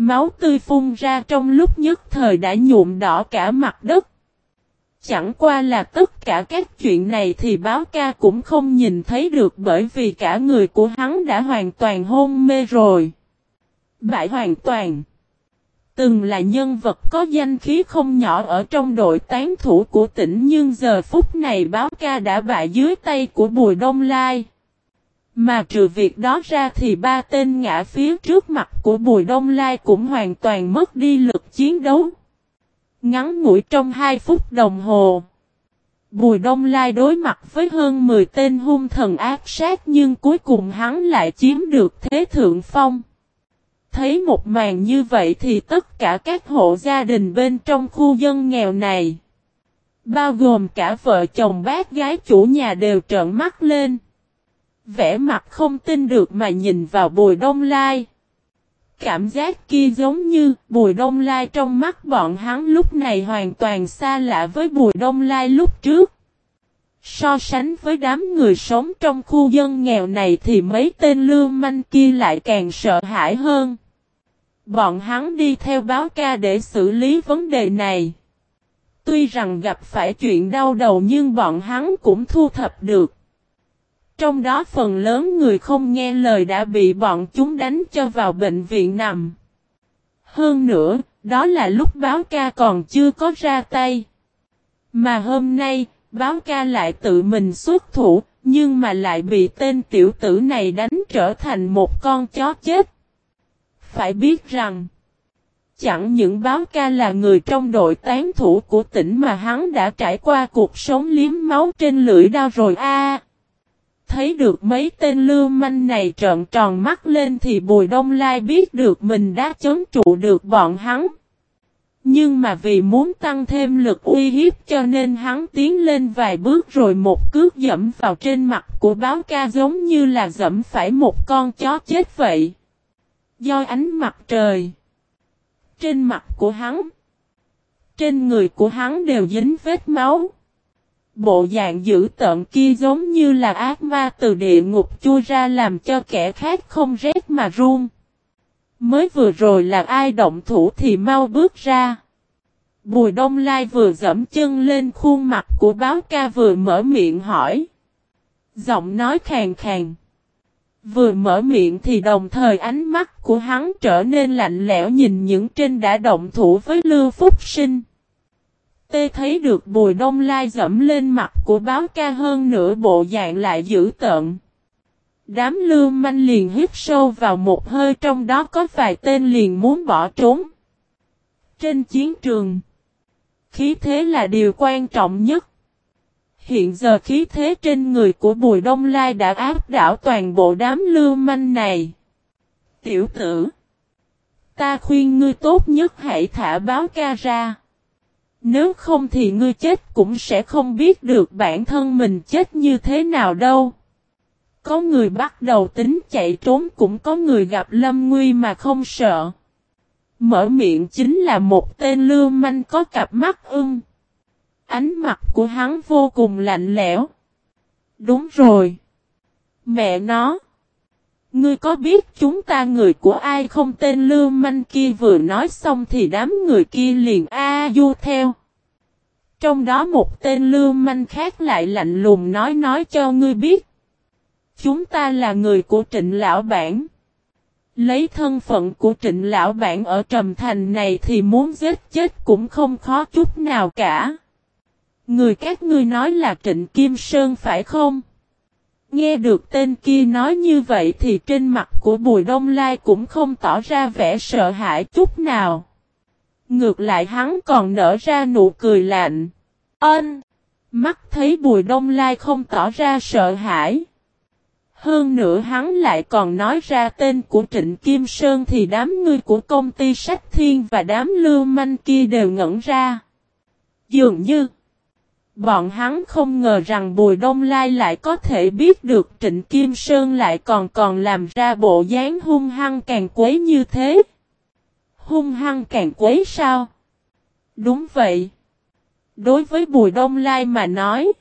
Speaker 1: Máu tươi phun ra trong lúc nhất thời đã nhuộm đỏ cả mặt đất. Chẳng qua là tất cả các chuyện này thì báo ca cũng không nhìn thấy được bởi vì cả người của hắn đã hoàn toàn hôn mê rồi. Bại hoàn toàn. Từng là nhân vật có danh khí không nhỏ ở trong đội tán thủ của tỉnh nhưng giờ phút này báo ca đã bại dưới tay của Bùi Đông Lai. Mà trừ việc đó ra thì ba tên ngã phía trước mặt của Bùi Đông Lai cũng hoàn toàn mất đi lực chiến đấu. Ngắn ngủi trong 2 phút đồng hồ. Bùi Đông Lai đối mặt với hơn 10 tên hung thần ác sát nhưng cuối cùng hắn lại chiếm được thế thượng phong. Thấy một màn như vậy thì tất cả các hộ gia đình bên trong khu dân nghèo này, bao gồm cả vợ chồng bác gái chủ nhà đều trợn mắt lên vẻ mặt không tin được mà nhìn vào Bùi Đông Lai. Cảm giác kia giống như Bùi Đông Lai trong mắt bọn hắn lúc này hoàn toàn xa lạ với Bùi Đông Lai lúc trước. So sánh với đám người sống trong khu dân nghèo này thì mấy tên lưu manh kia lại càng sợ hãi hơn. Bọn hắn đi theo báo ca để xử lý vấn đề này. tuy rằng gặp phải chuyện đau đầu nhưng bọn hắn cũng thu thập được. Trong đó phần lớn người không nghe lời đã bị bọn chúng đánh cho vào bệnh viện nằm. Hơn nữa, đó là lúc báo ca còn chưa có ra tay. Mà hôm nay, báo ca lại tự mình xuất thủ, nhưng mà lại bị tên tiểu tử này đánh trở thành một con chó chết. Phải biết rằng, chẳng những báo ca là người trong đội tán thủ của tỉnh mà hắn đã trải qua cuộc sống liếm máu trên lưỡi đao rồi a thấy được mấy tên lưu manh này trợn tròn mắt lên thì Bùi Đông Lai biết được mình đã chống trụ được bọn hắn. Nhưng mà vì muốn tăng thêm lực uy hiếp cho nên hắn tiến lên vài bước rồi một cước dẫm vào trên mặt của báo ca giống như là dẫm phải một con chó chết vậy. Do ánh mặt trời. Trên mặt của hắn. Trên người của hắn đều dính vết máu. Bộ dạng dữ tợn kia giống như là ác ma từ địa ngục chui ra làm cho kẻ khác không rét mà run. Mới vừa rồi là ai động thủ thì mau bước ra. Bùi đông lai vừa dẫm chân lên khuôn mặt của báo ca vừa mở miệng hỏi. Giọng nói khàn khàn. Vừa mở miệng thì đồng thời ánh mắt của hắn trở nên lạnh lẽo nhìn những trên đã động thủ với Lưu Phúc Sinh. Tê thấy được bùi đông lai dẫm lên mặt của báo ca hơn nửa bộ dạng lại dữ tợn. Đám lưu manh liền hít sâu vào một hơi trong đó có vài tên liền muốn bỏ trốn. Trên chiến trường, khí thế là điều quan trọng nhất. Hiện giờ khí thế trên người của Bùi Đông Lai đã áp đảo toàn bộ đám lưu manh này. Tiểu tử, ta khuyên ngươi tốt nhất hãy thả báo ca ra. Nếu không thì ngươi chết cũng sẽ không biết được bản thân mình chết như thế nào đâu. Có người bắt đầu tính chạy trốn cũng có người gặp lâm nguy mà không sợ. Mở miệng chính là một tên lưu manh có cặp mắt ưng. Ánh mặt của hắn vô cùng lạnh lẽo. Đúng rồi. Mẹ nó. Ngươi có biết chúng ta người của ai không tên lưu manh kia vừa nói xong thì đám người kia liền a du theo. Trong đó một tên lưu manh khác lại lạnh lùng nói nói cho ngươi biết. Chúng ta là người của trịnh lão bản. Lấy thân phận của trịnh lão bản ở Trầm Thành này thì muốn giết chết cũng không khó chút nào cả. Người các ngươi nói là trịnh Kim Sơn phải không? Nghe được tên kia nói như vậy thì trên mặt của Bùi Đông Lai cũng không tỏ ra vẻ sợ hãi chút nào. Ngược lại hắn còn nở ra nụ cười lạnh. Ân! Mắt thấy Bùi Đông Lai không tỏ ra sợ hãi. Hơn nữa hắn lại còn nói ra tên của Trịnh Kim Sơn thì đám ngươi của công ty sách thiên và đám lưu manh kia đều ngẩn ra. Dường như, bọn hắn không ngờ rằng Bùi Đông Lai lại có thể biết được Trịnh Kim Sơn lại còn còn làm ra bộ dáng hung hăng càng quấy như thế. Hung hăng càng quấy sao? Đúng vậy. Đối với Bùi Đông Lai mà nói,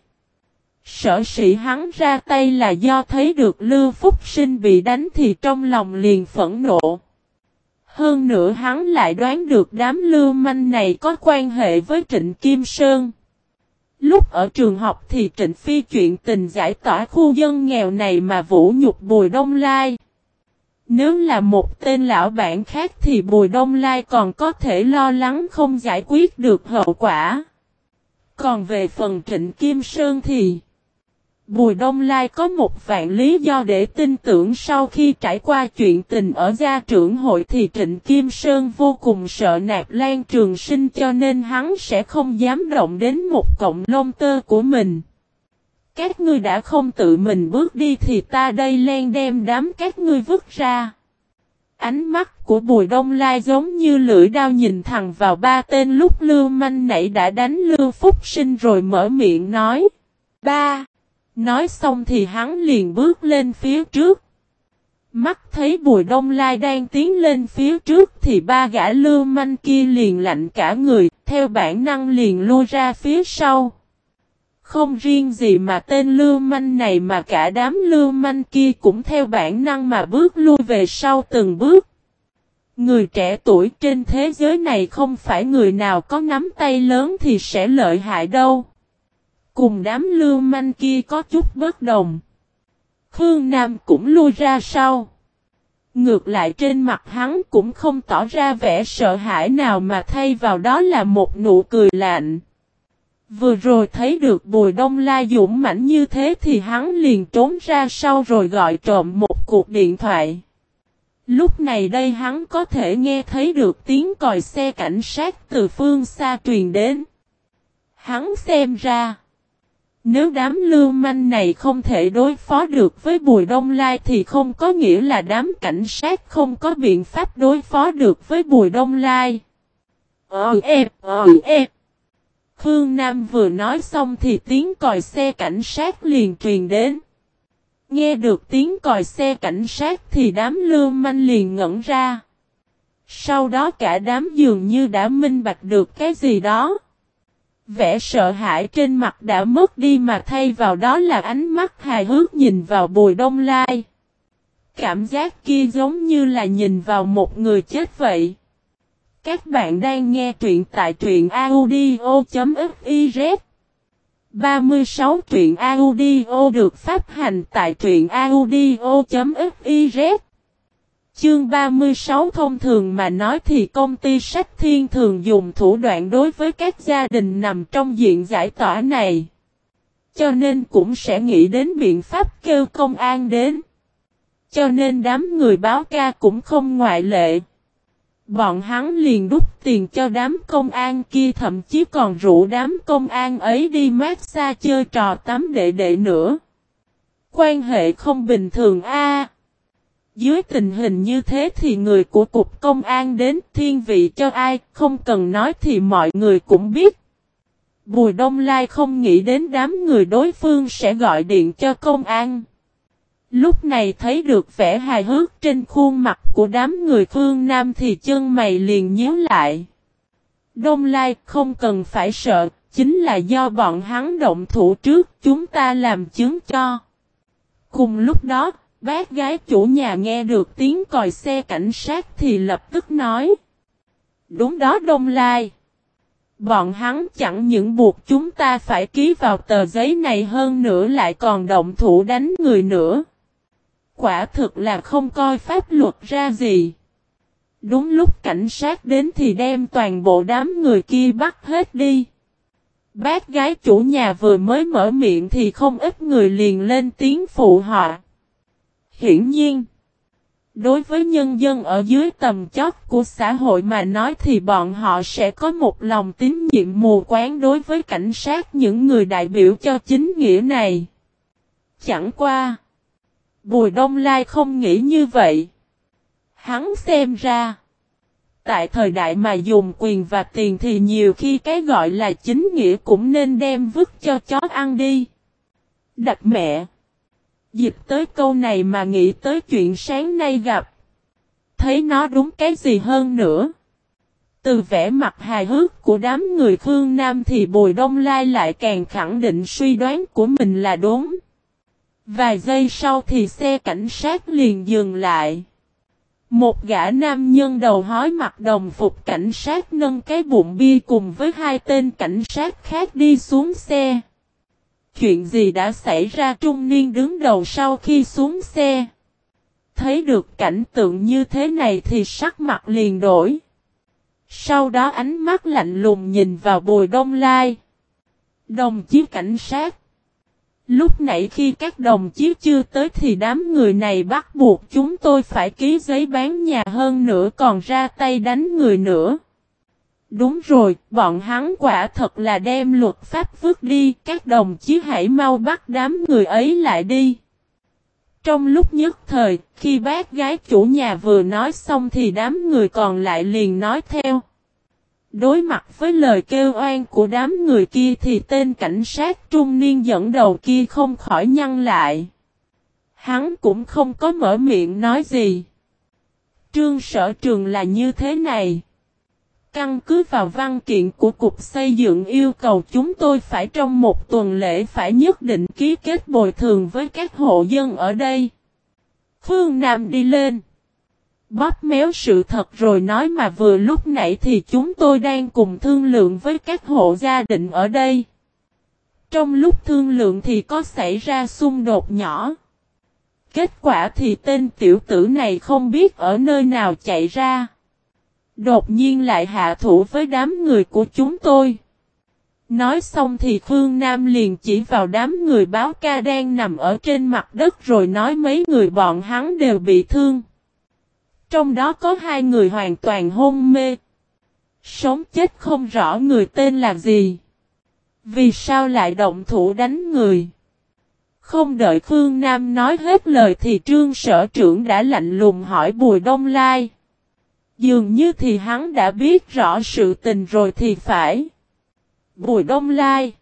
Speaker 1: Sở sĩ hắn ra tay là do thấy được Lưu Phúc Sinh bị đánh thì trong lòng liền phẫn nộ. Hơn nữa hắn lại đoán được đám lưu manh này có quan hệ với Trịnh Kim Sơn. Lúc ở trường học thì Trịnh Phi chuyện tình giải tỏa khu dân nghèo này mà vũ nhục Bùi Đông Lai. Nếu là một tên lão bản khác thì Bùi Đông Lai còn có thể lo lắng không giải quyết được hậu quả. Còn về phần Trịnh Kim Sơn thì, Bùi Đông Lai có một vạn lý do để tin tưởng sau khi trải qua chuyện tình ở gia trưởng hội thì Trịnh Kim Sơn vô cùng sợ nạp lan trường sinh cho nên hắn sẽ không dám động đến một cộng lông tơ của mình. Các ngươi đã không tự mình bước đi thì ta đây len đem đám các ngươi vứt ra. Ánh mắt của Bùi Đông Lai giống như lưỡi đao nhìn thẳng vào ba tên lúc Lưu Manh nãy đã đánh Lưu Phúc Sinh rồi mở miệng nói. Ba. Nói xong thì hắn liền bước lên phía trước. Mắt thấy Bùi Đông Lai đang tiến lên phía trước thì ba gã lưu manh kia liền lạnh cả người, theo bản năng liền lui ra phía sau. Không riêng gì mà tên lưu manh này mà cả đám lưu manh kia cũng theo bản năng mà bước lui về sau từng bước. Người trẻ tuổi trên thế giới này không phải người nào có nắm tay lớn thì sẽ lợi hại đâu. Cùng đám lưu manh kia có chút bất đồng. Khương Nam cũng lui ra sau. Ngược lại trên mặt hắn cũng không tỏ ra vẻ sợ hãi nào mà thay vào đó là một nụ cười lạnh. Vừa rồi thấy được bùi đông la dũng mãnh như thế thì hắn liền trốn ra sau rồi gọi trộm một cuộc điện thoại. Lúc này đây hắn có thể nghe thấy được tiếng còi xe cảnh sát từ phương xa truyền đến. Hắn xem ra. Nếu đám lưu manh này không thể đối phó được với Bùi Đông Lai thì không có nghĩa là đám cảnh sát không có biện pháp đối phó được với Bùi Đông Lai. Ờ em, ờ em. Khương Nam vừa nói xong thì tiếng còi xe cảnh sát liền truyền đến. Nghe được tiếng còi xe cảnh sát thì đám lưu manh liền ngẩn ra. Sau đó cả đám dường như đã minh bạch được cái gì đó. Vẻ sợ hãi trên mặt đã mất đi mà thay vào đó là ánh mắt hài hước nhìn vào bùi đông lai. Cảm giác kia giống như là nhìn vào một người chết vậy. Các bạn đang nghe truyện tại truyện audio.fiz 36 truyện audio được phát hành tại truyện audio.fiz Chương 36 thông thường mà nói thì công ty sách thiên thường dùng thủ đoạn đối với các gia đình nằm trong diện giải tỏa này. Cho nên cũng sẽ nghĩ đến biện pháp kêu công an đến. Cho nên đám người báo ca cũng không ngoại lệ. Bọn hắn liền đút tiền cho đám công an kia thậm chí còn rủ đám công an ấy đi mát xa chơi trò tắm đệ đệ nữa. Quan hệ không bình thường a. Dưới tình hình như thế thì người của cục công an đến thiên vị cho ai, không cần nói thì mọi người cũng biết. Bùi Đông Lai không nghĩ đến đám người đối phương sẽ gọi điện cho công an. Lúc này thấy được vẻ hài hước trên khuôn mặt của đám người phương Nam thì chân mày liền nhíu lại. Đông Lai không cần phải sợ, chính là do bọn hắn động thủ trước chúng ta làm chứng cho. Cùng lúc đó, bác gái chủ nhà nghe được tiếng còi xe cảnh sát thì lập tức nói. Đúng đó Đông Lai. Bọn hắn chẳng những buộc chúng ta phải ký vào tờ giấy này hơn nữa lại còn động thủ đánh người nữa. Quả thực là không coi pháp luật ra gì. Đúng lúc cảnh sát đến thì đem toàn bộ đám người kia bắt hết đi. Bác gái chủ nhà vừa mới mở miệng thì không ít người liền lên tiếng phụ họ. Hiển nhiên, đối với nhân dân ở dưới tầm chót của xã hội mà nói thì bọn họ sẽ có một lòng tín nhiệm mù quáng đối với cảnh sát những người đại biểu cho chính nghĩa này. Chẳng qua, Bùi Đông Lai không nghĩ như vậy. Hắn xem ra, tại thời đại mà dùng quyền và tiền thì nhiều khi cái gọi là chính nghĩa cũng nên đem vứt cho chó ăn đi. Đặt mẹ. Dịch tới câu này mà nghĩ tới chuyện sáng nay gặp. Thấy nó đúng cái gì hơn nữa. Từ vẻ mặt hài hước của đám người phương Nam thì Bùi Đông Lai lại càng khẳng định suy đoán của mình là đúng. Vài giây sau thì xe cảnh sát liền dừng lại. Một gã nam nhân đầu hói mặc đồng phục cảnh sát nâng cái bụng bia cùng với hai tên cảnh sát khác đi xuống xe. Chuyện gì đã xảy ra trung niên đứng đầu sau khi xuống xe? Thấy được cảnh tượng như thế này thì sắc mặt liền đổi. Sau đó ánh mắt lạnh lùng nhìn vào bùi đông lai. Đồng chí cảnh sát. Lúc nãy khi các đồng chí chưa tới thì đám người này bắt buộc chúng tôi phải ký giấy bán nhà hơn nữa còn ra tay đánh người nữa. Đúng rồi, bọn hắn quả thật là đem luật pháp vứt đi, các đồng chí hãy mau bắt đám người ấy lại đi. Trong lúc nhất thời, khi bác gái chủ nhà vừa nói xong thì đám người còn lại liền nói theo. Đối mặt với lời kêu oan của đám người kia thì tên cảnh sát trung niên dẫn đầu kia không khỏi nhăn lại. Hắn cũng không có mở miệng nói gì. Trương sở trường là như thế này. Căn cứ vào văn kiện của Cục Xây dựng yêu cầu chúng tôi phải trong một tuần lễ phải nhất định ký kết bồi thường với các hộ dân ở đây. Phương Nam đi lên. Bóp méo sự thật rồi nói mà vừa lúc nãy thì chúng tôi đang cùng thương lượng với các hộ gia đình ở đây. Trong lúc thương lượng thì có xảy ra xung đột nhỏ. Kết quả thì tên tiểu tử này không biết ở nơi nào chạy ra. Đột nhiên lại hạ thủ với đám người của chúng tôi. Nói xong thì Khương Nam liền chỉ vào đám người báo ca đang nằm ở trên mặt đất rồi nói mấy người bọn hắn đều bị thương. Trong đó có hai người hoàn toàn hôn mê. Sống chết không rõ người tên là gì. Vì sao lại động thủ đánh người? Không đợi Khương Nam nói hết lời thì trương sở trưởng đã lạnh lùng hỏi Bùi Đông Lai. Dường như thì hắn đã biết rõ sự tình rồi thì phải. Bùi Đông Lai.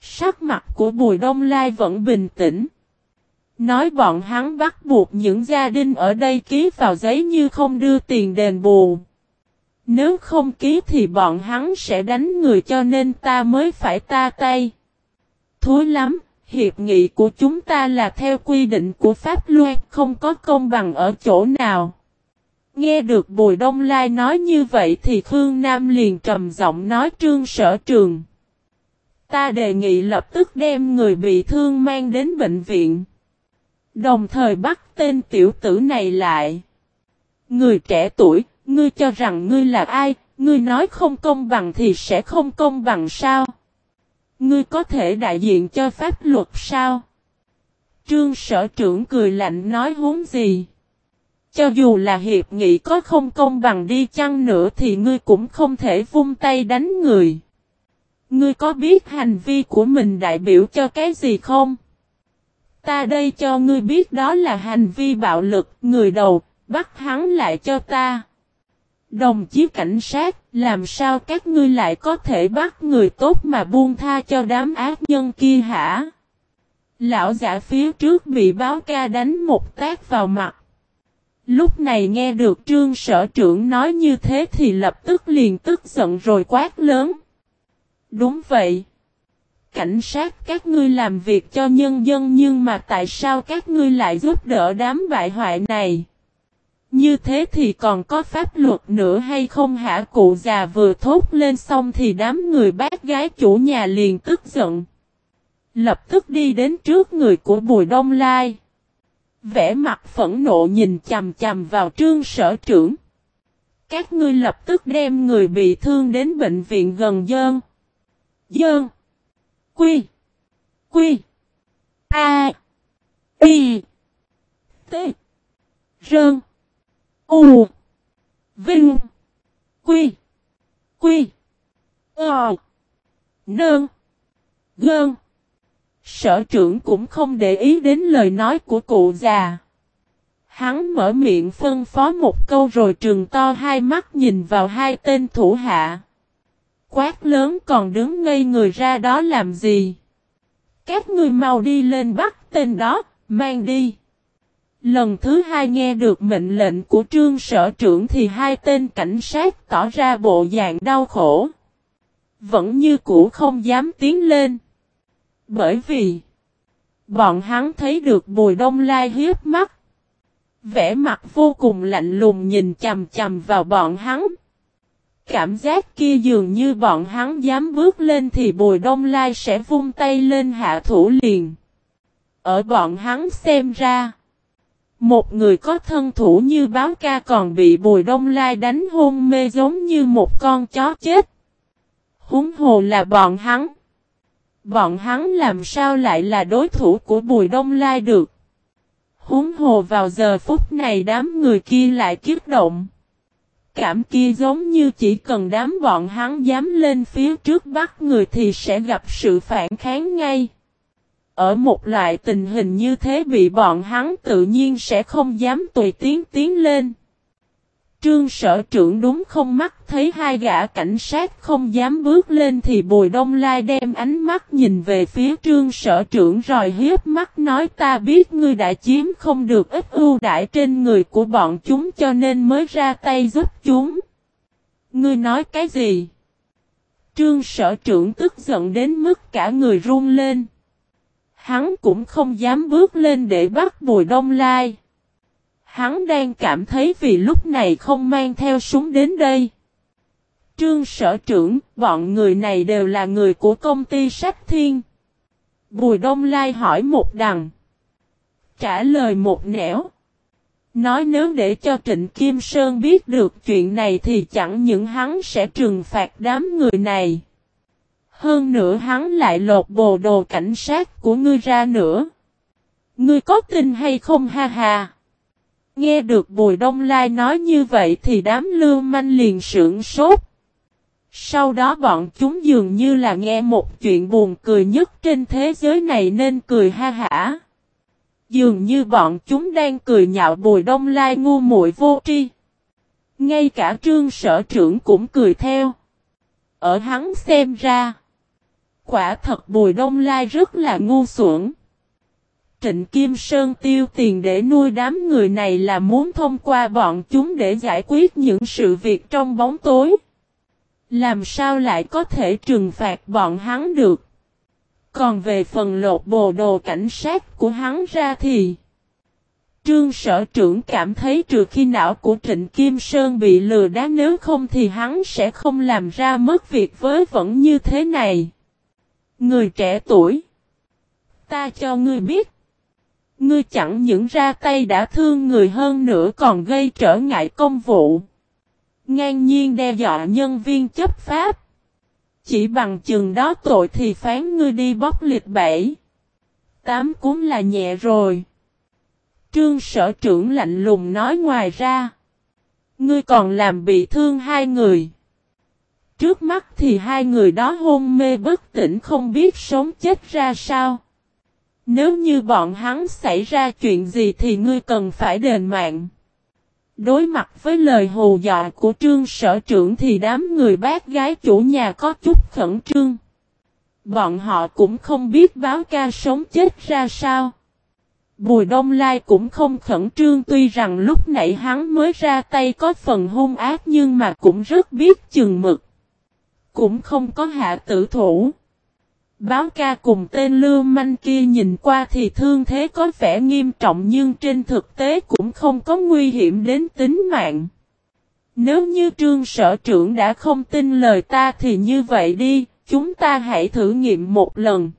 Speaker 1: Sắc mặt của Bùi Đông Lai vẫn bình tĩnh. Nói bọn hắn bắt buộc những gia đình ở đây ký vào giấy như không đưa tiền đền bù. Nếu không ký thì bọn hắn sẽ đánh người cho nên ta mới phải ta tay. thối lắm, hiệp nghị của chúng ta là theo quy định của pháp luật không có công bằng ở chỗ nào. Nghe được Bùi Đông Lai nói như vậy thì Khương Nam liền trầm giọng nói trương sở trường. Ta đề nghị lập tức đem người bị thương mang đến bệnh viện. Đồng thời bắt tên tiểu tử này lại. Người trẻ tuổi, ngươi cho rằng ngươi là ai, ngươi nói không công bằng thì sẽ không công bằng sao? Ngươi có thể đại diện cho pháp luật sao? Trương sở trưởng cười lạnh nói huống gì? Cho dù là hiệp nghị có không công bằng đi chăng nữa thì ngươi cũng không thể vung tay đánh người. Ngươi có biết hành vi của mình đại biểu cho cái gì không? Ta đây cho ngươi biết đó là hành vi bạo lực, người đầu, bắt hắn lại cho ta. Đồng chí cảnh sát, làm sao các ngươi lại có thể bắt người tốt mà buông tha cho đám ác nhân kia hả? Lão giả phía trước bị báo ca đánh một tác vào mặt. Lúc này nghe được trương sở trưởng nói như thế thì lập tức liền tức giận rồi quát lớn. Đúng vậy. Cảnh sát, các ngươi làm việc cho nhân dân nhưng mà tại sao các ngươi lại giúp đỡ đám bại hoại này? Như thế thì còn có pháp luật nữa hay không hả cụ già vừa thốt lên xong thì đám người bác gái chủ nhà liền tức giận. Lập tức đi đến trước người của Bùi Đông Lai. Vẽ mặt phẫn nộ nhìn chầm chầm vào trương sở trưởng. Các ngươi lập tức đem người bị thương đến bệnh viện gần dơn. Dơn. Quy. Quy. A. Y. T. Rơn. U. Vinh. Quy. Quy. Ờ. Nơn. Gơn. Sở trưởng cũng không để ý đến lời nói của cụ già. Hắn mở miệng phân phó một câu rồi trừng to hai mắt nhìn vào hai tên thủ hạ. Quát lớn còn đứng ngây người ra đó làm gì? Các người mau đi lên bắt tên đó, mang đi. Lần thứ hai nghe được mệnh lệnh của trương sở trưởng thì hai tên cảnh sát tỏ ra bộ dạng đau khổ. Vẫn như cũ không dám tiến lên. Bởi vì bọn hắn thấy được bùi đông lai hiếp mắt. Vẻ mặt vô cùng lạnh lùng nhìn chầm chầm vào bọn hắn. Cảm giác kia dường như bọn hắn dám bước lên thì bùi đông lai sẽ vung tay lên hạ thủ liền. Ở bọn hắn xem ra. Một người có thân thủ như báo ca còn bị bùi đông lai đánh hôn mê giống như một con chó chết. Húng hồ là bọn hắn. Bọn hắn làm sao lại là đối thủ của bùi đông lai được. Húng hồ vào giờ phút này đám người kia lại kiếp động. Cảm kia giống như chỉ cần đám bọn hắn dám lên phía trước bắt người thì sẽ gặp sự phản kháng ngay. Ở một loại tình hình như thế bị bọn hắn tự nhiên sẽ không dám tùy tiến tiến lên. Trương sở trưởng đúng không mắt thấy hai gã cảnh sát không dám bước lên thì Bùi Đông Lai đem ánh mắt nhìn về phía trương sở trưởng rồi hiếp mắt nói, ta biết ngươi đã chiếm không được ít ưu đãi trên người của bọn chúng cho nên mới ra tay giúp chúng. Ngươi nói cái gì? Trương sở trưởng tức giận đến mức cả người run lên. Hắn cũng không dám bước lên để bắt Bùi Đông Lai. Hắn đang cảm thấy vì lúc này không mang theo súng đến đây. Trương sở trưởng, bọn người này đều là người của công ty sách thiên. Bùi Đông Lai hỏi một đằng. Trả lời một nẻo. Nói nếu để cho Trịnh Kim Sơn biết được chuyện này thì chẳng những hắn sẽ trừng phạt đám người này. Hơn nữa hắn lại lột bồ đồ cảnh sát của ngươi ra nữa. Ngươi có tin hay không ha ha? Nghe được Bùi Đông Lai nói như vậy thì đám lưu manh liền sưởng sốt. Sau đó bọn chúng dường như là nghe một chuyện buồn cười nhất trên thế giới này nên cười ha hả. Dường như bọn chúng đang cười nhạo Bùi Đông Lai ngu muội vô tri. Ngay cả trương sở trưởng cũng cười theo. Ở hắn xem ra. Quả thật Bùi Đông Lai rất là ngu xuẩn. Trịnh Kim Sơn tiêu tiền để nuôi đám người này là muốn thông qua bọn chúng để giải quyết những sự việc trong bóng tối. Làm sao lại có thể trừng phạt bọn hắn được? Còn về phần lột bồ đồ cảnh sát của hắn ra thì... Trương sở trưởng cảm thấy trừ khi não của Trịnh Kim Sơn bị lừa đá nếu không thì hắn sẽ không làm ra mất việc với vẫn như thế này. Người trẻ tuổi. Ta cho ngươi biết. Ngươi chẳng những ra tay đã thương người hơn nữa còn gây trở ngại công vụ. Ngang nhiên đe dọa nhân viên chấp pháp. Chỉ bằng chừng đó tội thì phán ngươi đi bóc lịch bảy. Tám cũng là nhẹ rồi. Trương sở trưởng lạnh lùng nói ngoài ra. Ngươi còn làm bị thương hai người. Trước mắt thì hai người đó hôn mê bất tỉnh không biết sống chết ra sao. Nếu như bọn hắn xảy ra chuyện gì thì ngươi cần phải đền mạng. Đối mặt với lời hù dọa của trương sở trưởng thì đám người bác gái chủ nhà có chút khẩn trương. Bọn họ cũng không biết báo ca sống chết ra sao. Bùi Đông Lai cũng không khẩn trương, tuy rằng lúc nãy hắn mới ra tay có phần hung ác nhưng mà cũng rất biết chừng mực. Cũng không có hạ tử thủ. Báo ca cùng tên lưu manh kia nhìn qua thì thương thế có vẻ nghiêm trọng nhưng trên thực tế cũng không có nguy hiểm đến tính mạng. Nếu như trương sở trưởng đã không tin lời ta thì như vậy đi, chúng ta hãy thử nghiệm một lần.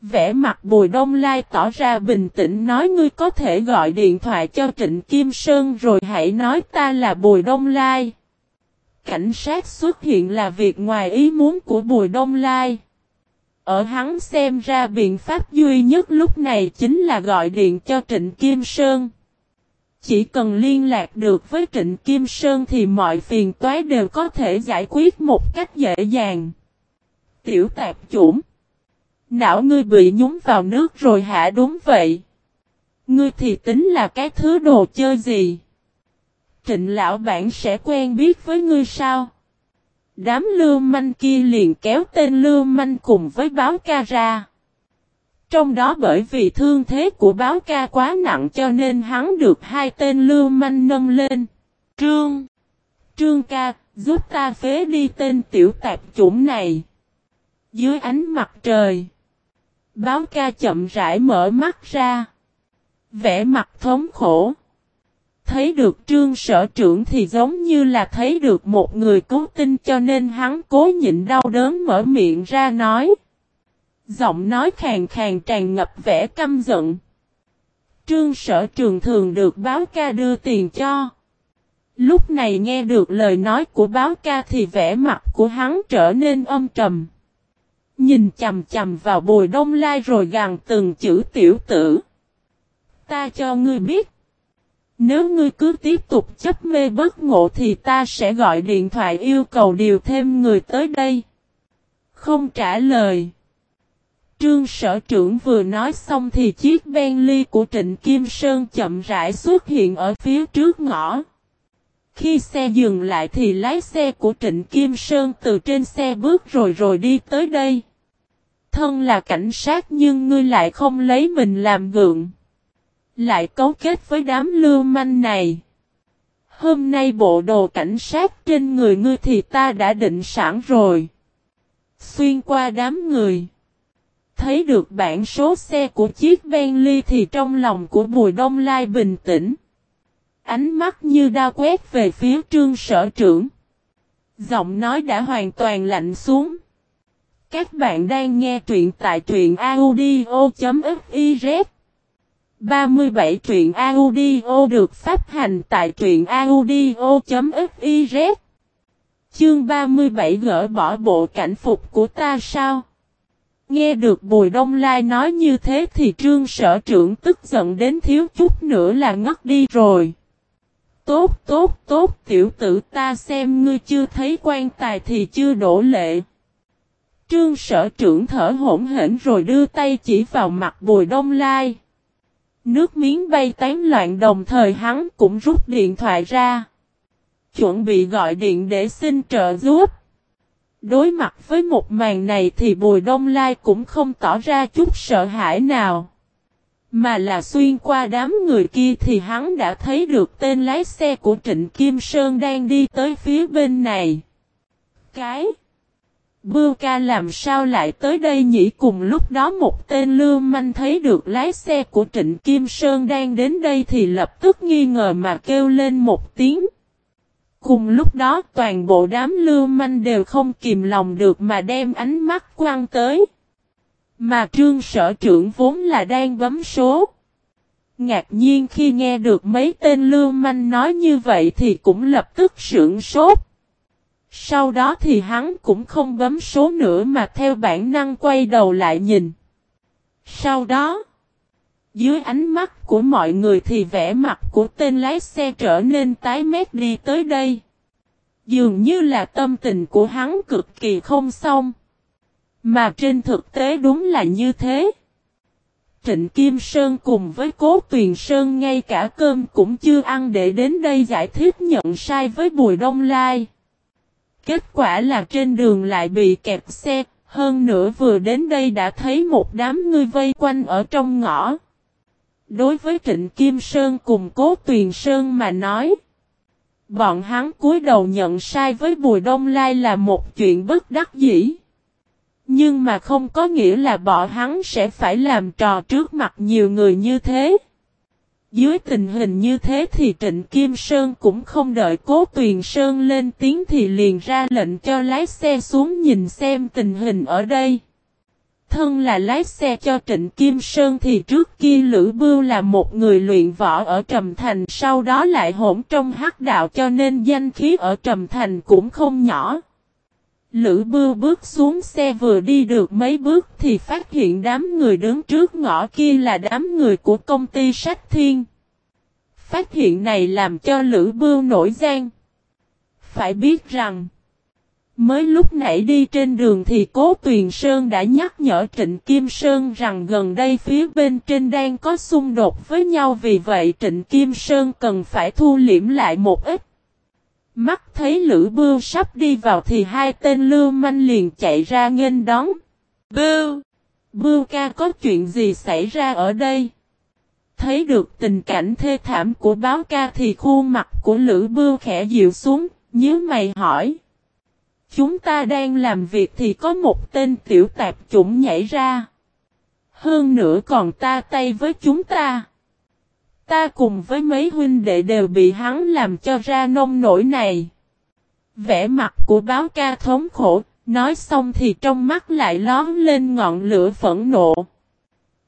Speaker 1: Vẽ mặt Bùi Đông Lai tỏ ra bình tĩnh nói ngươi có thể gọi điện thoại cho Trịnh Kim Sơn rồi hãy nói ta là Bùi Đông Lai. Cảnh sát xuất hiện là việc ngoài ý muốn của Bùi Đông Lai. Ở hắn xem ra biện pháp duy nhất lúc này chính là gọi điện cho Trịnh Kim Sơn. Chỉ cần liên lạc được với Trịnh Kim Sơn thì mọi phiền toái đều có thể giải quyết một cách dễ dàng. Tiểu tạp chủng. Não ngươi bị nhúng vào nước rồi hả đúng vậy. Ngươi thì tính là cái thứ đồ chơi gì? Trịnh lão bản sẽ quen biết với ngươi sao? Đám lưu manh kia liền kéo tên lưu manh cùng với báo ca ra. Trong đó bởi vì thương thế của báo ca quá nặng cho nên hắn được hai tên lưu manh nâng lên. Trương! Trương ca, giúp ta phế đi tên tiểu tạp chủng này. Dưới ánh mặt trời. Báo ca chậm rãi mở mắt ra. Vẽ mặt thống khổ. Thấy được trương sở trưởng thì giống như là thấy được một người cứu tinh cho nên hắn cố nhịn đau đớn mở miệng ra nói. Giọng nói khàn khàn tràn ngập vẻ căm giận. Trương sở trường thường được báo ca đưa tiền cho. Lúc này nghe được lời nói của báo ca thì vẻ mặt của hắn trở nên âm trầm. Nhìn chầm chầm vào bồi đông lai rồi gằn từng chữ tiểu tử. Ta cho ngươi biết. Nếu ngươi cứ tiếp tục chấp mê bất ngộ thì ta sẽ gọi điện thoại yêu cầu điều thêm người tới đây. Không trả lời. Trương sở trưởng vừa nói xong thì chiếc Bentley của Trịnh Kim Sơn chậm rãi xuất hiện ở phía trước ngõ. Khi xe dừng lại thì lái xe của Trịnh Kim Sơn từ trên xe bước rồi rồi đi tới đây. Thân là cảnh sát nhưng ngươi lại không lấy mình làm gượng. Lại cấu kết với đám lưu manh này. Hôm nay bộ đồ cảnh sát trên người ngươi thì ta đã định sẵn rồi. Xuyên qua đám người. Thấy được bản số xe của chiếc Bentley thì trong lòng của Bùi Đông Lai bình tĩnh. Ánh mắt như đa quét về phía trương sở trưởng. Giọng nói đã hoàn toàn lạnh xuống. Các bạn đang nghe truyện tại truyện audio.fif 37 truyện audio được phát hành tại truyện audio.fiz Chương 37 gỡ bỏ bộ cảnh phục của ta sao? Nghe được Bùi Đông Lai nói như thế thì trương sở trưởng tức giận đến thiếu chút nữa là ngất đi rồi. Tốt tốt tốt, tiểu tử ta xem ngươi chưa thấy quan tài thì chưa đổ lệ. Trương sở trưởng thở hổn hển rồi đưa tay chỉ vào mặt Bùi Đông Lai. Nước miếng bay tán loạn đồng thời hắn cũng rút điện thoại ra. Chuẩn bị gọi điện để xin trợ giúp. Đối mặt với một màn này thì Bùi Đông Lai cũng không tỏ ra chút sợ hãi nào. Mà là xuyên qua đám người kia thì hắn đã thấy được tên lái xe của Trịnh Kim Sơn đang đi tới phía bên này. Cái Bưu ca làm sao lại tới đây nhỉ cùng lúc đó một tên lưu manh thấy được lái xe của Trịnh Kim Sơn đang đến đây thì lập tức nghi ngờ mà kêu lên một tiếng. Cùng lúc đó, toàn bộ đám lưu manh đều không kìm lòng được mà đem ánh mắt quăng tới. Mà trương sở trưởng vốn là đang bấm số. Ngạc nhiên khi nghe được mấy tên lưu manh nói như vậy thì cũng lập tức sưởng sốt. Sau đó thì hắn cũng không bấm số nữa mà theo bản năng quay đầu lại nhìn. Sau đó, dưới ánh mắt của mọi người thì vẻ mặt của tên lái xe trở nên tái mét đi tới đây. Dường như là tâm tình của hắn cực kỳ không xong. Mà trên thực tế đúng là như thế. Trịnh Kim Sơn cùng với Cố Tuyền Sơn ngay cả cơm cũng chưa ăn để đến đây giải thích nhận sai với Bùi Đông Lai. Kết quả là trên đường lại bị kẹp xe, hơn nữa vừa đến đây đã thấy một đám người vây quanh ở trong ngõ. Đối với Trịnh Kim Sơn cùng Cố Tuyền Sơn mà nói, bọn hắn cúi đầu nhận sai với Bùi Đông Lai là một chuyện bất đắc dĩ. Nhưng mà không có nghĩa là bọn hắn sẽ phải làm trò trước mặt nhiều người như thế. Dưới tình hình như thế thì Trịnh Kim Sơn cũng không đợi Cố Tuyền Sơn lên tiếng thì liền ra lệnh cho lái xe xuống nhìn xem tình hình ở đây. Thân là lái xe cho Trịnh Kim Sơn thì trước kia Lữ Bưu là một người luyện võ ở Trầm Thành, sau đó lại hỗn trong hắc đạo cho nên danh khí ở Trầm Thành cũng không nhỏ. Lữ Bưu bước xuống xe vừa đi được mấy bước thì phát hiện đám người đứng trước ngõ kia là đám người của công ty Sách Thiên. Phát hiện này làm cho Lữ Bưu nổi gian. Phải biết rằng, mới lúc nãy đi trên đường thì Cố Tuyền Sơn đã nhắc nhở Trịnh Kim Sơn rằng gần đây phía bên trên đang có xung đột với nhau vì vậy Trịnh Kim Sơn cần phải thu liễm lại một ít. Mắt thấy Lữ Bưu sắp đi vào thì hai tên lưu manh liền chạy ra nghênh đón. Bưu! Bưu ca có chuyện gì xảy ra ở đây? Thấy được tình cảnh thê thảm của báo ca thì khuôn mặt của Lữ Bưu khẽ dịu xuống, nhớ mày hỏi. Chúng ta đang làm việc thì có một tên tiểu tạp chủng nhảy ra. Hơn nữa còn ta tay với chúng ta. Ta cùng với mấy huynh đệ đều bị hắn làm cho ra nông nổi này. Vẽ mặt của báo ca thống khổ, nói xong thì trong mắt lại lón lên ngọn lửa phẫn nộ.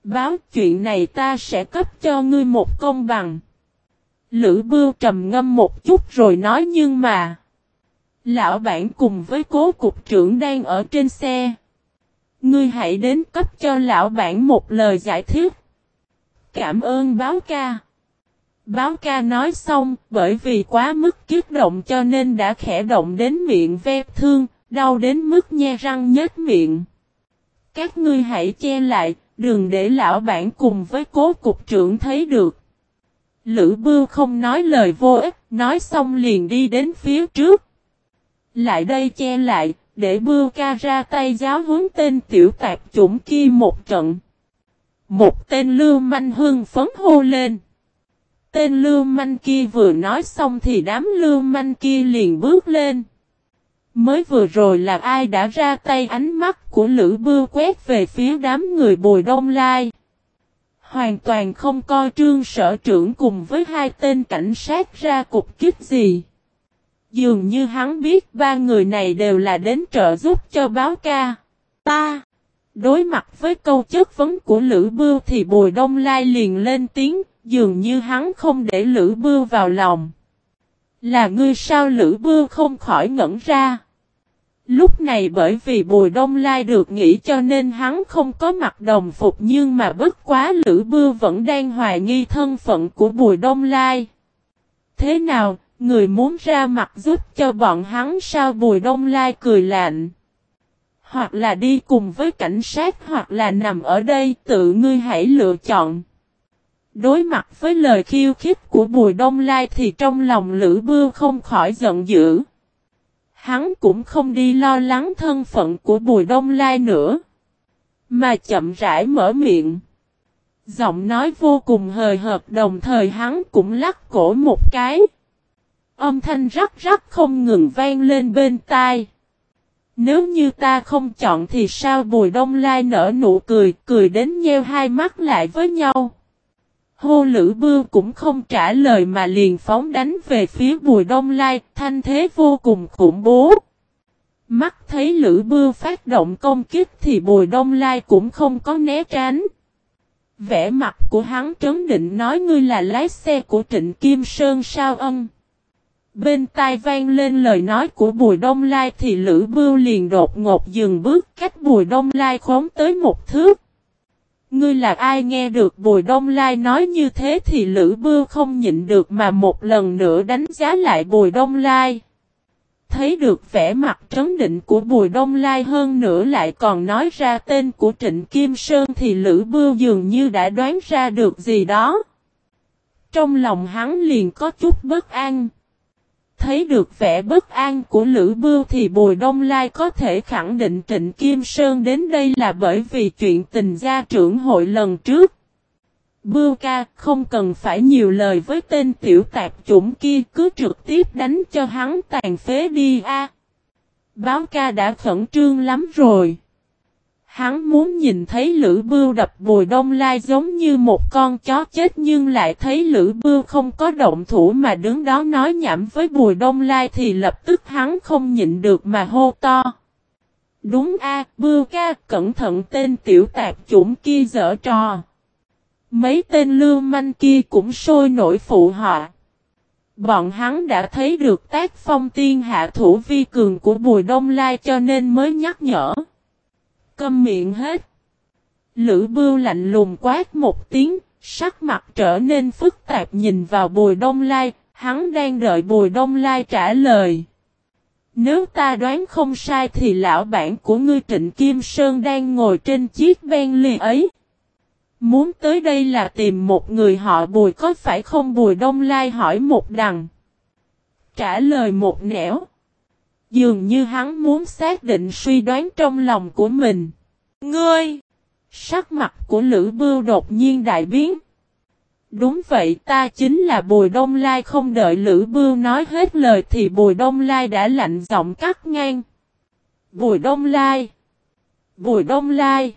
Speaker 1: Báo chuyện này ta sẽ cấp cho ngươi một công bằng. Lữ bưu trầm ngâm một chút rồi nói nhưng mà. Lão bản cùng với cố cục trưởng đang ở trên xe. Ngươi hãy đến cấp cho lão bản một lời giải thích. Cảm ơn báo ca. Báo ca nói xong, bởi vì quá mức kích động cho nên đã khẽ động đến miệng ve thương, đau đến mức nhe răng nhếch miệng. Các ngươi hãy che lại, đừng để lão bản cùng với cố cục trưởng thấy được. Lữ bưu không nói lời vô ích, nói xong liền đi đến phía trước. Lại đây che lại, để bưu ca ra tay giáo huấn tên tiểu tạp chủng kia một trận. Một tên lưu manh hưng phấn hô lên. Tên lưu manh kia vừa nói xong thì đám lưu manh kia liền bước lên. Mới vừa rồi là ai đã ra tay ánh mắt của Lữ Bưu quét về phía đám người bồi đông lai. Hoàn toàn không coi trương sở trưởng cùng với hai tên cảnh sát ra cục kích gì. Dường như hắn biết ba người này đều là đến trợ giúp cho báo ca. Ta! Đối mặt với câu chất vấn của Lữ Bưu thì Bùi Đông Lai liền lên tiếng, dường như hắn không để Lữ Bưu vào lòng. Là ngươi sao Lữ Bưu không khỏi ngẩn ra. Lúc này bởi vì Bùi Đông Lai được nghỉ cho nên hắn không có mặt đồng phục nhưng mà bất quá Lữ Bưu vẫn đang hoài nghi thân phận của Bùi Đông Lai. Thế nào, người muốn ra mặt giúp cho bọn hắn sao Bùi Đông Lai cười lạnh. Hoặc là đi cùng với cảnh sát hoặc là nằm ở đây tự ngươi hãy lựa chọn. Đối mặt với lời khiêu khích của Bùi Đông Lai thì trong lòng Lữ Bưu không khỏi giận dữ. Hắn cũng không đi lo lắng thân phận của Bùi Đông Lai nữa. Mà chậm rãi mở miệng. Giọng nói vô cùng hời hợt đồng thời hắn cũng lắc cổ một cái. Âm thanh rắc rắc không ngừng vang lên bên tai. Nếu như ta không chọn thì sao Bùi Đông Lai nở nụ cười, cười đến nheo hai mắt lại với nhau. Hô Lữ Bưu cũng không trả lời mà liền phóng đánh về phía Bùi Đông Lai, thanh thế vô cùng khủng bố. Mắt thấy Lữ Bưu phát động công kích thì Bùi Đông Lai cũng không có né tránh. Vẽ mặt của hắn trấn định nói ngươi là lái xe của Trịnh Kim Sơn sao ân. Bên tai vang lên lời nói của Bùi Đông Lai thì Lữ Bưu liền đột ngột dừng bước cách Bùi Đông Lai khốn tới một thước. Ngươi là ai nghe được Bùi Đông Lai nói như thế thì Lữ Bưu không nhịn được mà một lần nữa đánh giá lại Bùi Đông Lai. Thấy được vẻ mặt trấn định của Bùi Đông Lai hơn nữa lại còn nói ra tên của Trịnh Kim Sơn thì Lữ Bưu dường như đã đoán ra được gì đó. Trong lòng hắn liền có chút bất an. Thấy được vẻ bất an của Lữ Bưu thì Bùi Đông Lai có thể khẳng định Trịnh Kim Sơn đến đây là bởi vì chuyện tình gia trưởng hội lần trước. Bưu ca, không cần phải nhiều lời với tên tiểu tạp chủng kia, cứ trực tiếp đánh cho hắn tàn phế đi a. Báo ca đã khẩn trương lắm rồi. Hắn muốn nhìn thấy Lữ Bưu đập Bùi Đông Lai giống như một con chó chết nhưng lại thấy Lữ Bưu không có động thủ mà đứng đó nói nhảm với Bùi Đông Lai thì lập tức hắn không nhịn được mà hô to. Đúng a, Bưu ca, cẩn thận tên tiểu tạp chủng kia dở trò. Mấy tên lưu manh kia cũng sôi nổi phụ họ. Bọn hắn đã thấy được tác phong tiên hạ thủ vi cường của Bùi Đông Lai cho nên mới nhắc nhở. Câm miệng hết. Lữ bưu lạnh lùng quát một tiếng, sắc mặt trở nên phức tạp nhìn vào Bùi Đông Lai, hắn đang đợi Bùi Đông Lai trả lời. Nếu ta đoán không sai thì lão bản của ngươi Trịnh Kim Sơn đang ngồi trên chiếc Bentley ấy. Muốn tới đây là tìm một người họ Bùi có phải không Bùi Đông Lai hỏi một đằng. Trả lời một nẻo. Dường như hắn muốn xác định suy đoán trong lòng của mình. Ngươi! Sắc mặt của Lữ Bưu đột nhiên đại biến. Đúng vậy, ta chính là Bùi Đông Lai, không đợi Lữ Bưu nói hết lời thì Bùi Đông Lai đã lạnh giọng cắt ngang. Bùi Đông Lai! Bùi Đông Lai!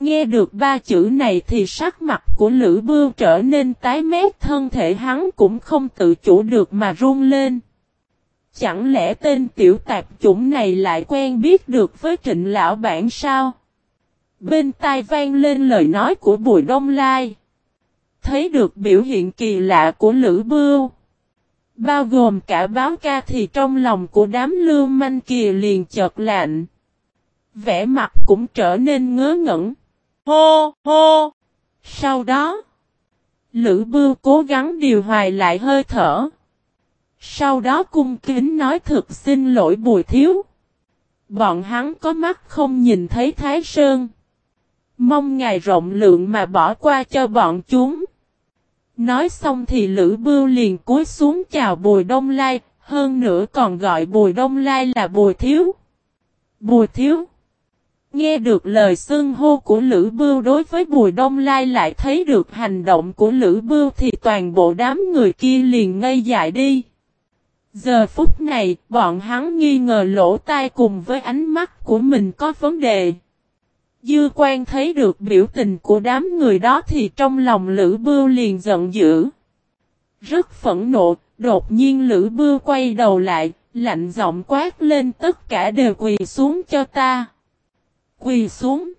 Speaker 1: Nghe được ba chữ này thì sắc mặt của Lữ Bưu trở nên tái mét, thân thể hắn cũng không tự chủ được mà run lên. Chẳng lẽ tên tiểu tạp chủng này lại quen biết được với trịnh lão bản sao? Bên tai vang lên lời nói của Bùi Đông Lai. Thấy được biểu hiện kỳ lạ của Lữ Bưu. Bao gồm cả báo ca thì trong lòng của đám lưu manh kìa liền chợt lạnh. Vẻ mặt cũng trở nên ngớ ngẩn. Hô, hô! Sau đó, Lữ Bưu cố gắng điều hoài lại hơi thở. Sau đó cung kính nói thực xin lỗi bùi thiếu. Bọn hắn có mắt không nhìn thấy Thái Sơn. Mong ngài rộng lượng mà bỏ qua cho bọn chúng. Nói xong thì Lữ Bưu liền cúi xuống chào Bùi Đông Lai, hơn nữa còn gọi Bùi Đông Lai là Bùi Thiếu. Bùi Thiếu. Nghe được lời xưng hô của Lữ Bưu đối với Bùi Đông Lai lại thấy được hành động của Lữ Bưu thì toàn bộ đám người kia liền ngây dại đi. Giờ phút này, bọn hắn nghi ngờ lỗ tai cùng với ánh mắt của mình có vấn đề. Dư quan thấy được biểu tình của đám người đó thì trong lòng Lữ Bưu liền giận dữ. Rất phẫn nộ, đột nhiên Lữ Bưu quay đầu lại, lạnh giọng quát lên tất cả đều quỳ xuống cho ta. Quỳ xuống.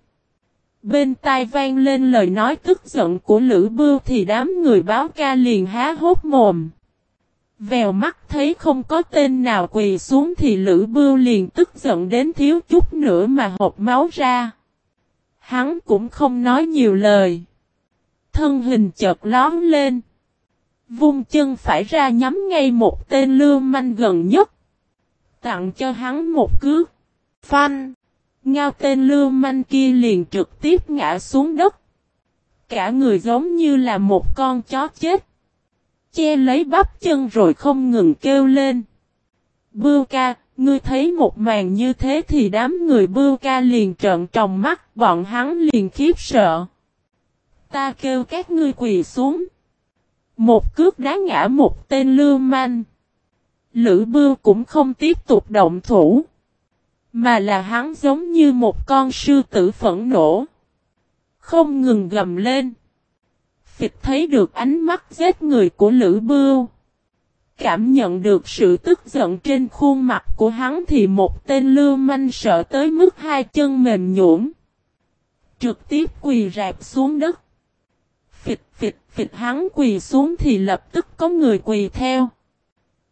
Speaker 1: Bên tai vang lên lời nói tức giận của Lữ Bưu thì đám người báo ca liền há hốt mồm. Vèo mắt thấy không có tên nào quỳ xuống thì Lữ Bưu liền tức giận đến thiếu chút nữa mà hộp máu ra. Hắn cũng không nói nhiều lời. Thân hình chợt lón lên. Vung chân phải ra nhắm ngay một tên lưu manh gần nhất. Tặng cho hắn một cước. Phanh. Ngao tên lưu manh kia liền trực tiếp ngã xuống đất. Cả người giống như là một con chó chết. Che lấy bắp chân rồi không ngừng kêu lên. Bưu ca, ngươi thấy một màn như thế thì đám người bưu ca liền trợn tròng mắt, bọn hắn liền khiếp sợ. Ta kêu các ngươi quỳ xuống. Một cước đá ngã một tên lưu manh. Lữ bưu cũng không tiếp tục động thủ. Mà là hắn giống như một con sư tử phẫn nộ. Không ngừng gầm lên. Phịch thấy được ánh mắt giết người của Lữ Bưu. Cảm nhận được sự tức giận trên khuôn mặt của hắn thì một tên lưu manh sợ tới mức hai chân mềm nhũn, Trực tiếp quỳ rạp xuống đất. Phịch phịch phịch hắn quỳ xuống thì lập tức có người quỳ theo.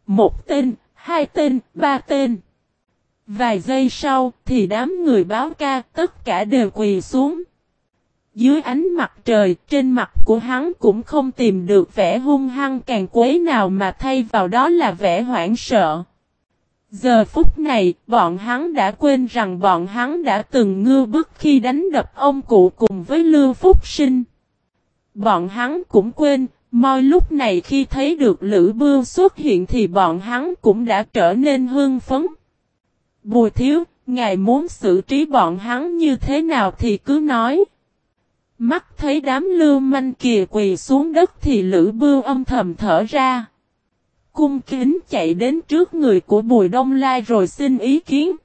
Speaker 1: Một tên, hai tên, ba tên. Vài giây sau thì đám người báo ca tất cả đều quỳ xuống. Dưới ánh mặt trời trên mặt của hắn cũng không tìm được vẻ hung hăng càng quấy nào mà thay vào đó là vẻ hoảng sợ. Giờ phút này bọn hắn đã quên rằng bọn hắn đã từng ngư bức khi đánh đập ông cụ cùng với Lưu Phúc Sinh. Bọn hắn cũng quên, moi lúc này khi thấy được Lữ Bưu xuất hiện thì bọn hắn cũng đã trở nên hưng phấn. Bùi thiếu, ngài muốn xử trí bọn hắn như thế nào thì cứ nói. Mắt thấy đám lưu manh kìa quỳ xuống đất thì Lữ Bưu âm thầm thở ra. Cung kính chạy đến trước người của Bùi Đông Lai rồi xin ý kiến.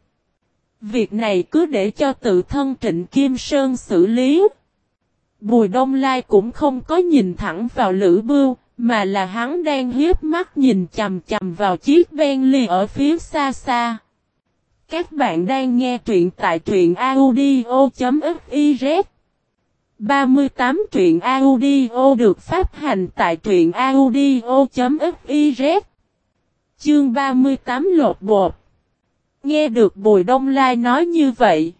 Speaker 1: Việc này cứ để cho tự thân Trịnh Kim Sơn xử lý. Bùi Đông Lai cũng không có nhìn thẳng vào Lữ Bưu, mà là hắn đang hiếp mắt nhìn chầm chầm vào chiếc Bentley ở phía xa xa. Các bạn đang nghe truyện tại truyện audio.fif 38 truyện audio được phát hành tại truyện audio.fiz Chương 38 lột bột. Nghe được Bùi Đông Lai nói như vậy,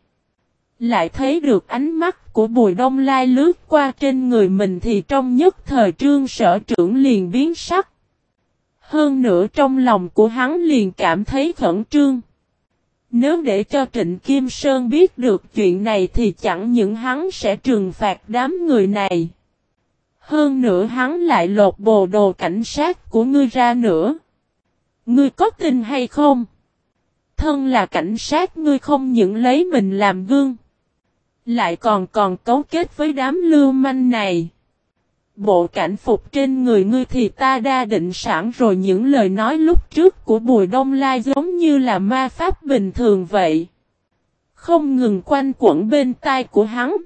Speaker 1: Lại thấy được ánh mắt của Bùi Đông Lai lướt qua trên người mình thì trong nhất thời trương sở trưởng liền biến sắc. Hơn nữa trong lòng của hắn liền cảm thấy khẩn trương nếu để cho Trịnh Kim Sơn biết được chuyện này thì chẳng những hắn sẽ trừng phạt đám người này. Hơn nữa hắn lại lột bồ đồ cảnh sát của ngươi ra nữa. Ngươi có tin hay không? Thân là cảnh sát ngươi không những lấy mình làm gương. Lại còn còn cấu kết với đám lưu manh này. Bộ cảnh phục trên người ngươi thì ta đa định sẵn rồi, những lời nói lúc trước của Bùi Đông Lai giống như là ma pháp bình thường vậy. Không ngừng quanh quẩn bên tai của hắn.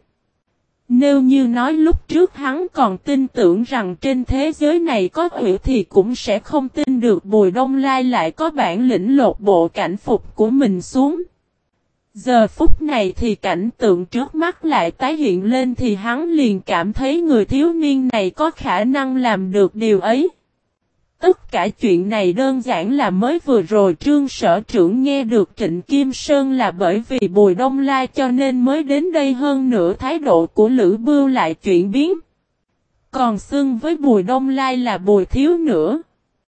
Speaker 1: Nếu như nói lúc trước hắn còn tin tưởng rằng trên thế giới này có quỷ thì cũng sẽ không tin được Bùi Đông Lai lại có bản lĩnh lột bộ cảnh phục của mình xuống. Giờ phút này thì cảnh tượng trước mắt lại tái hiện lên thì hắn liền cảm thấy người thiếu niên này có khả năng làm được điều ấy. Tất cả chuyện này đơn giản là mới vừa rồi trương sở trưởng nghe được Trịnh Kim Sơn là bởi vì Bùi Đông Lai cho nên mới đến đây hơn nữa thái độ của Lữ Bưu lại chuyển biến. Còn xưng với Bùi Đông Lai là Bùi Thiếu nữa.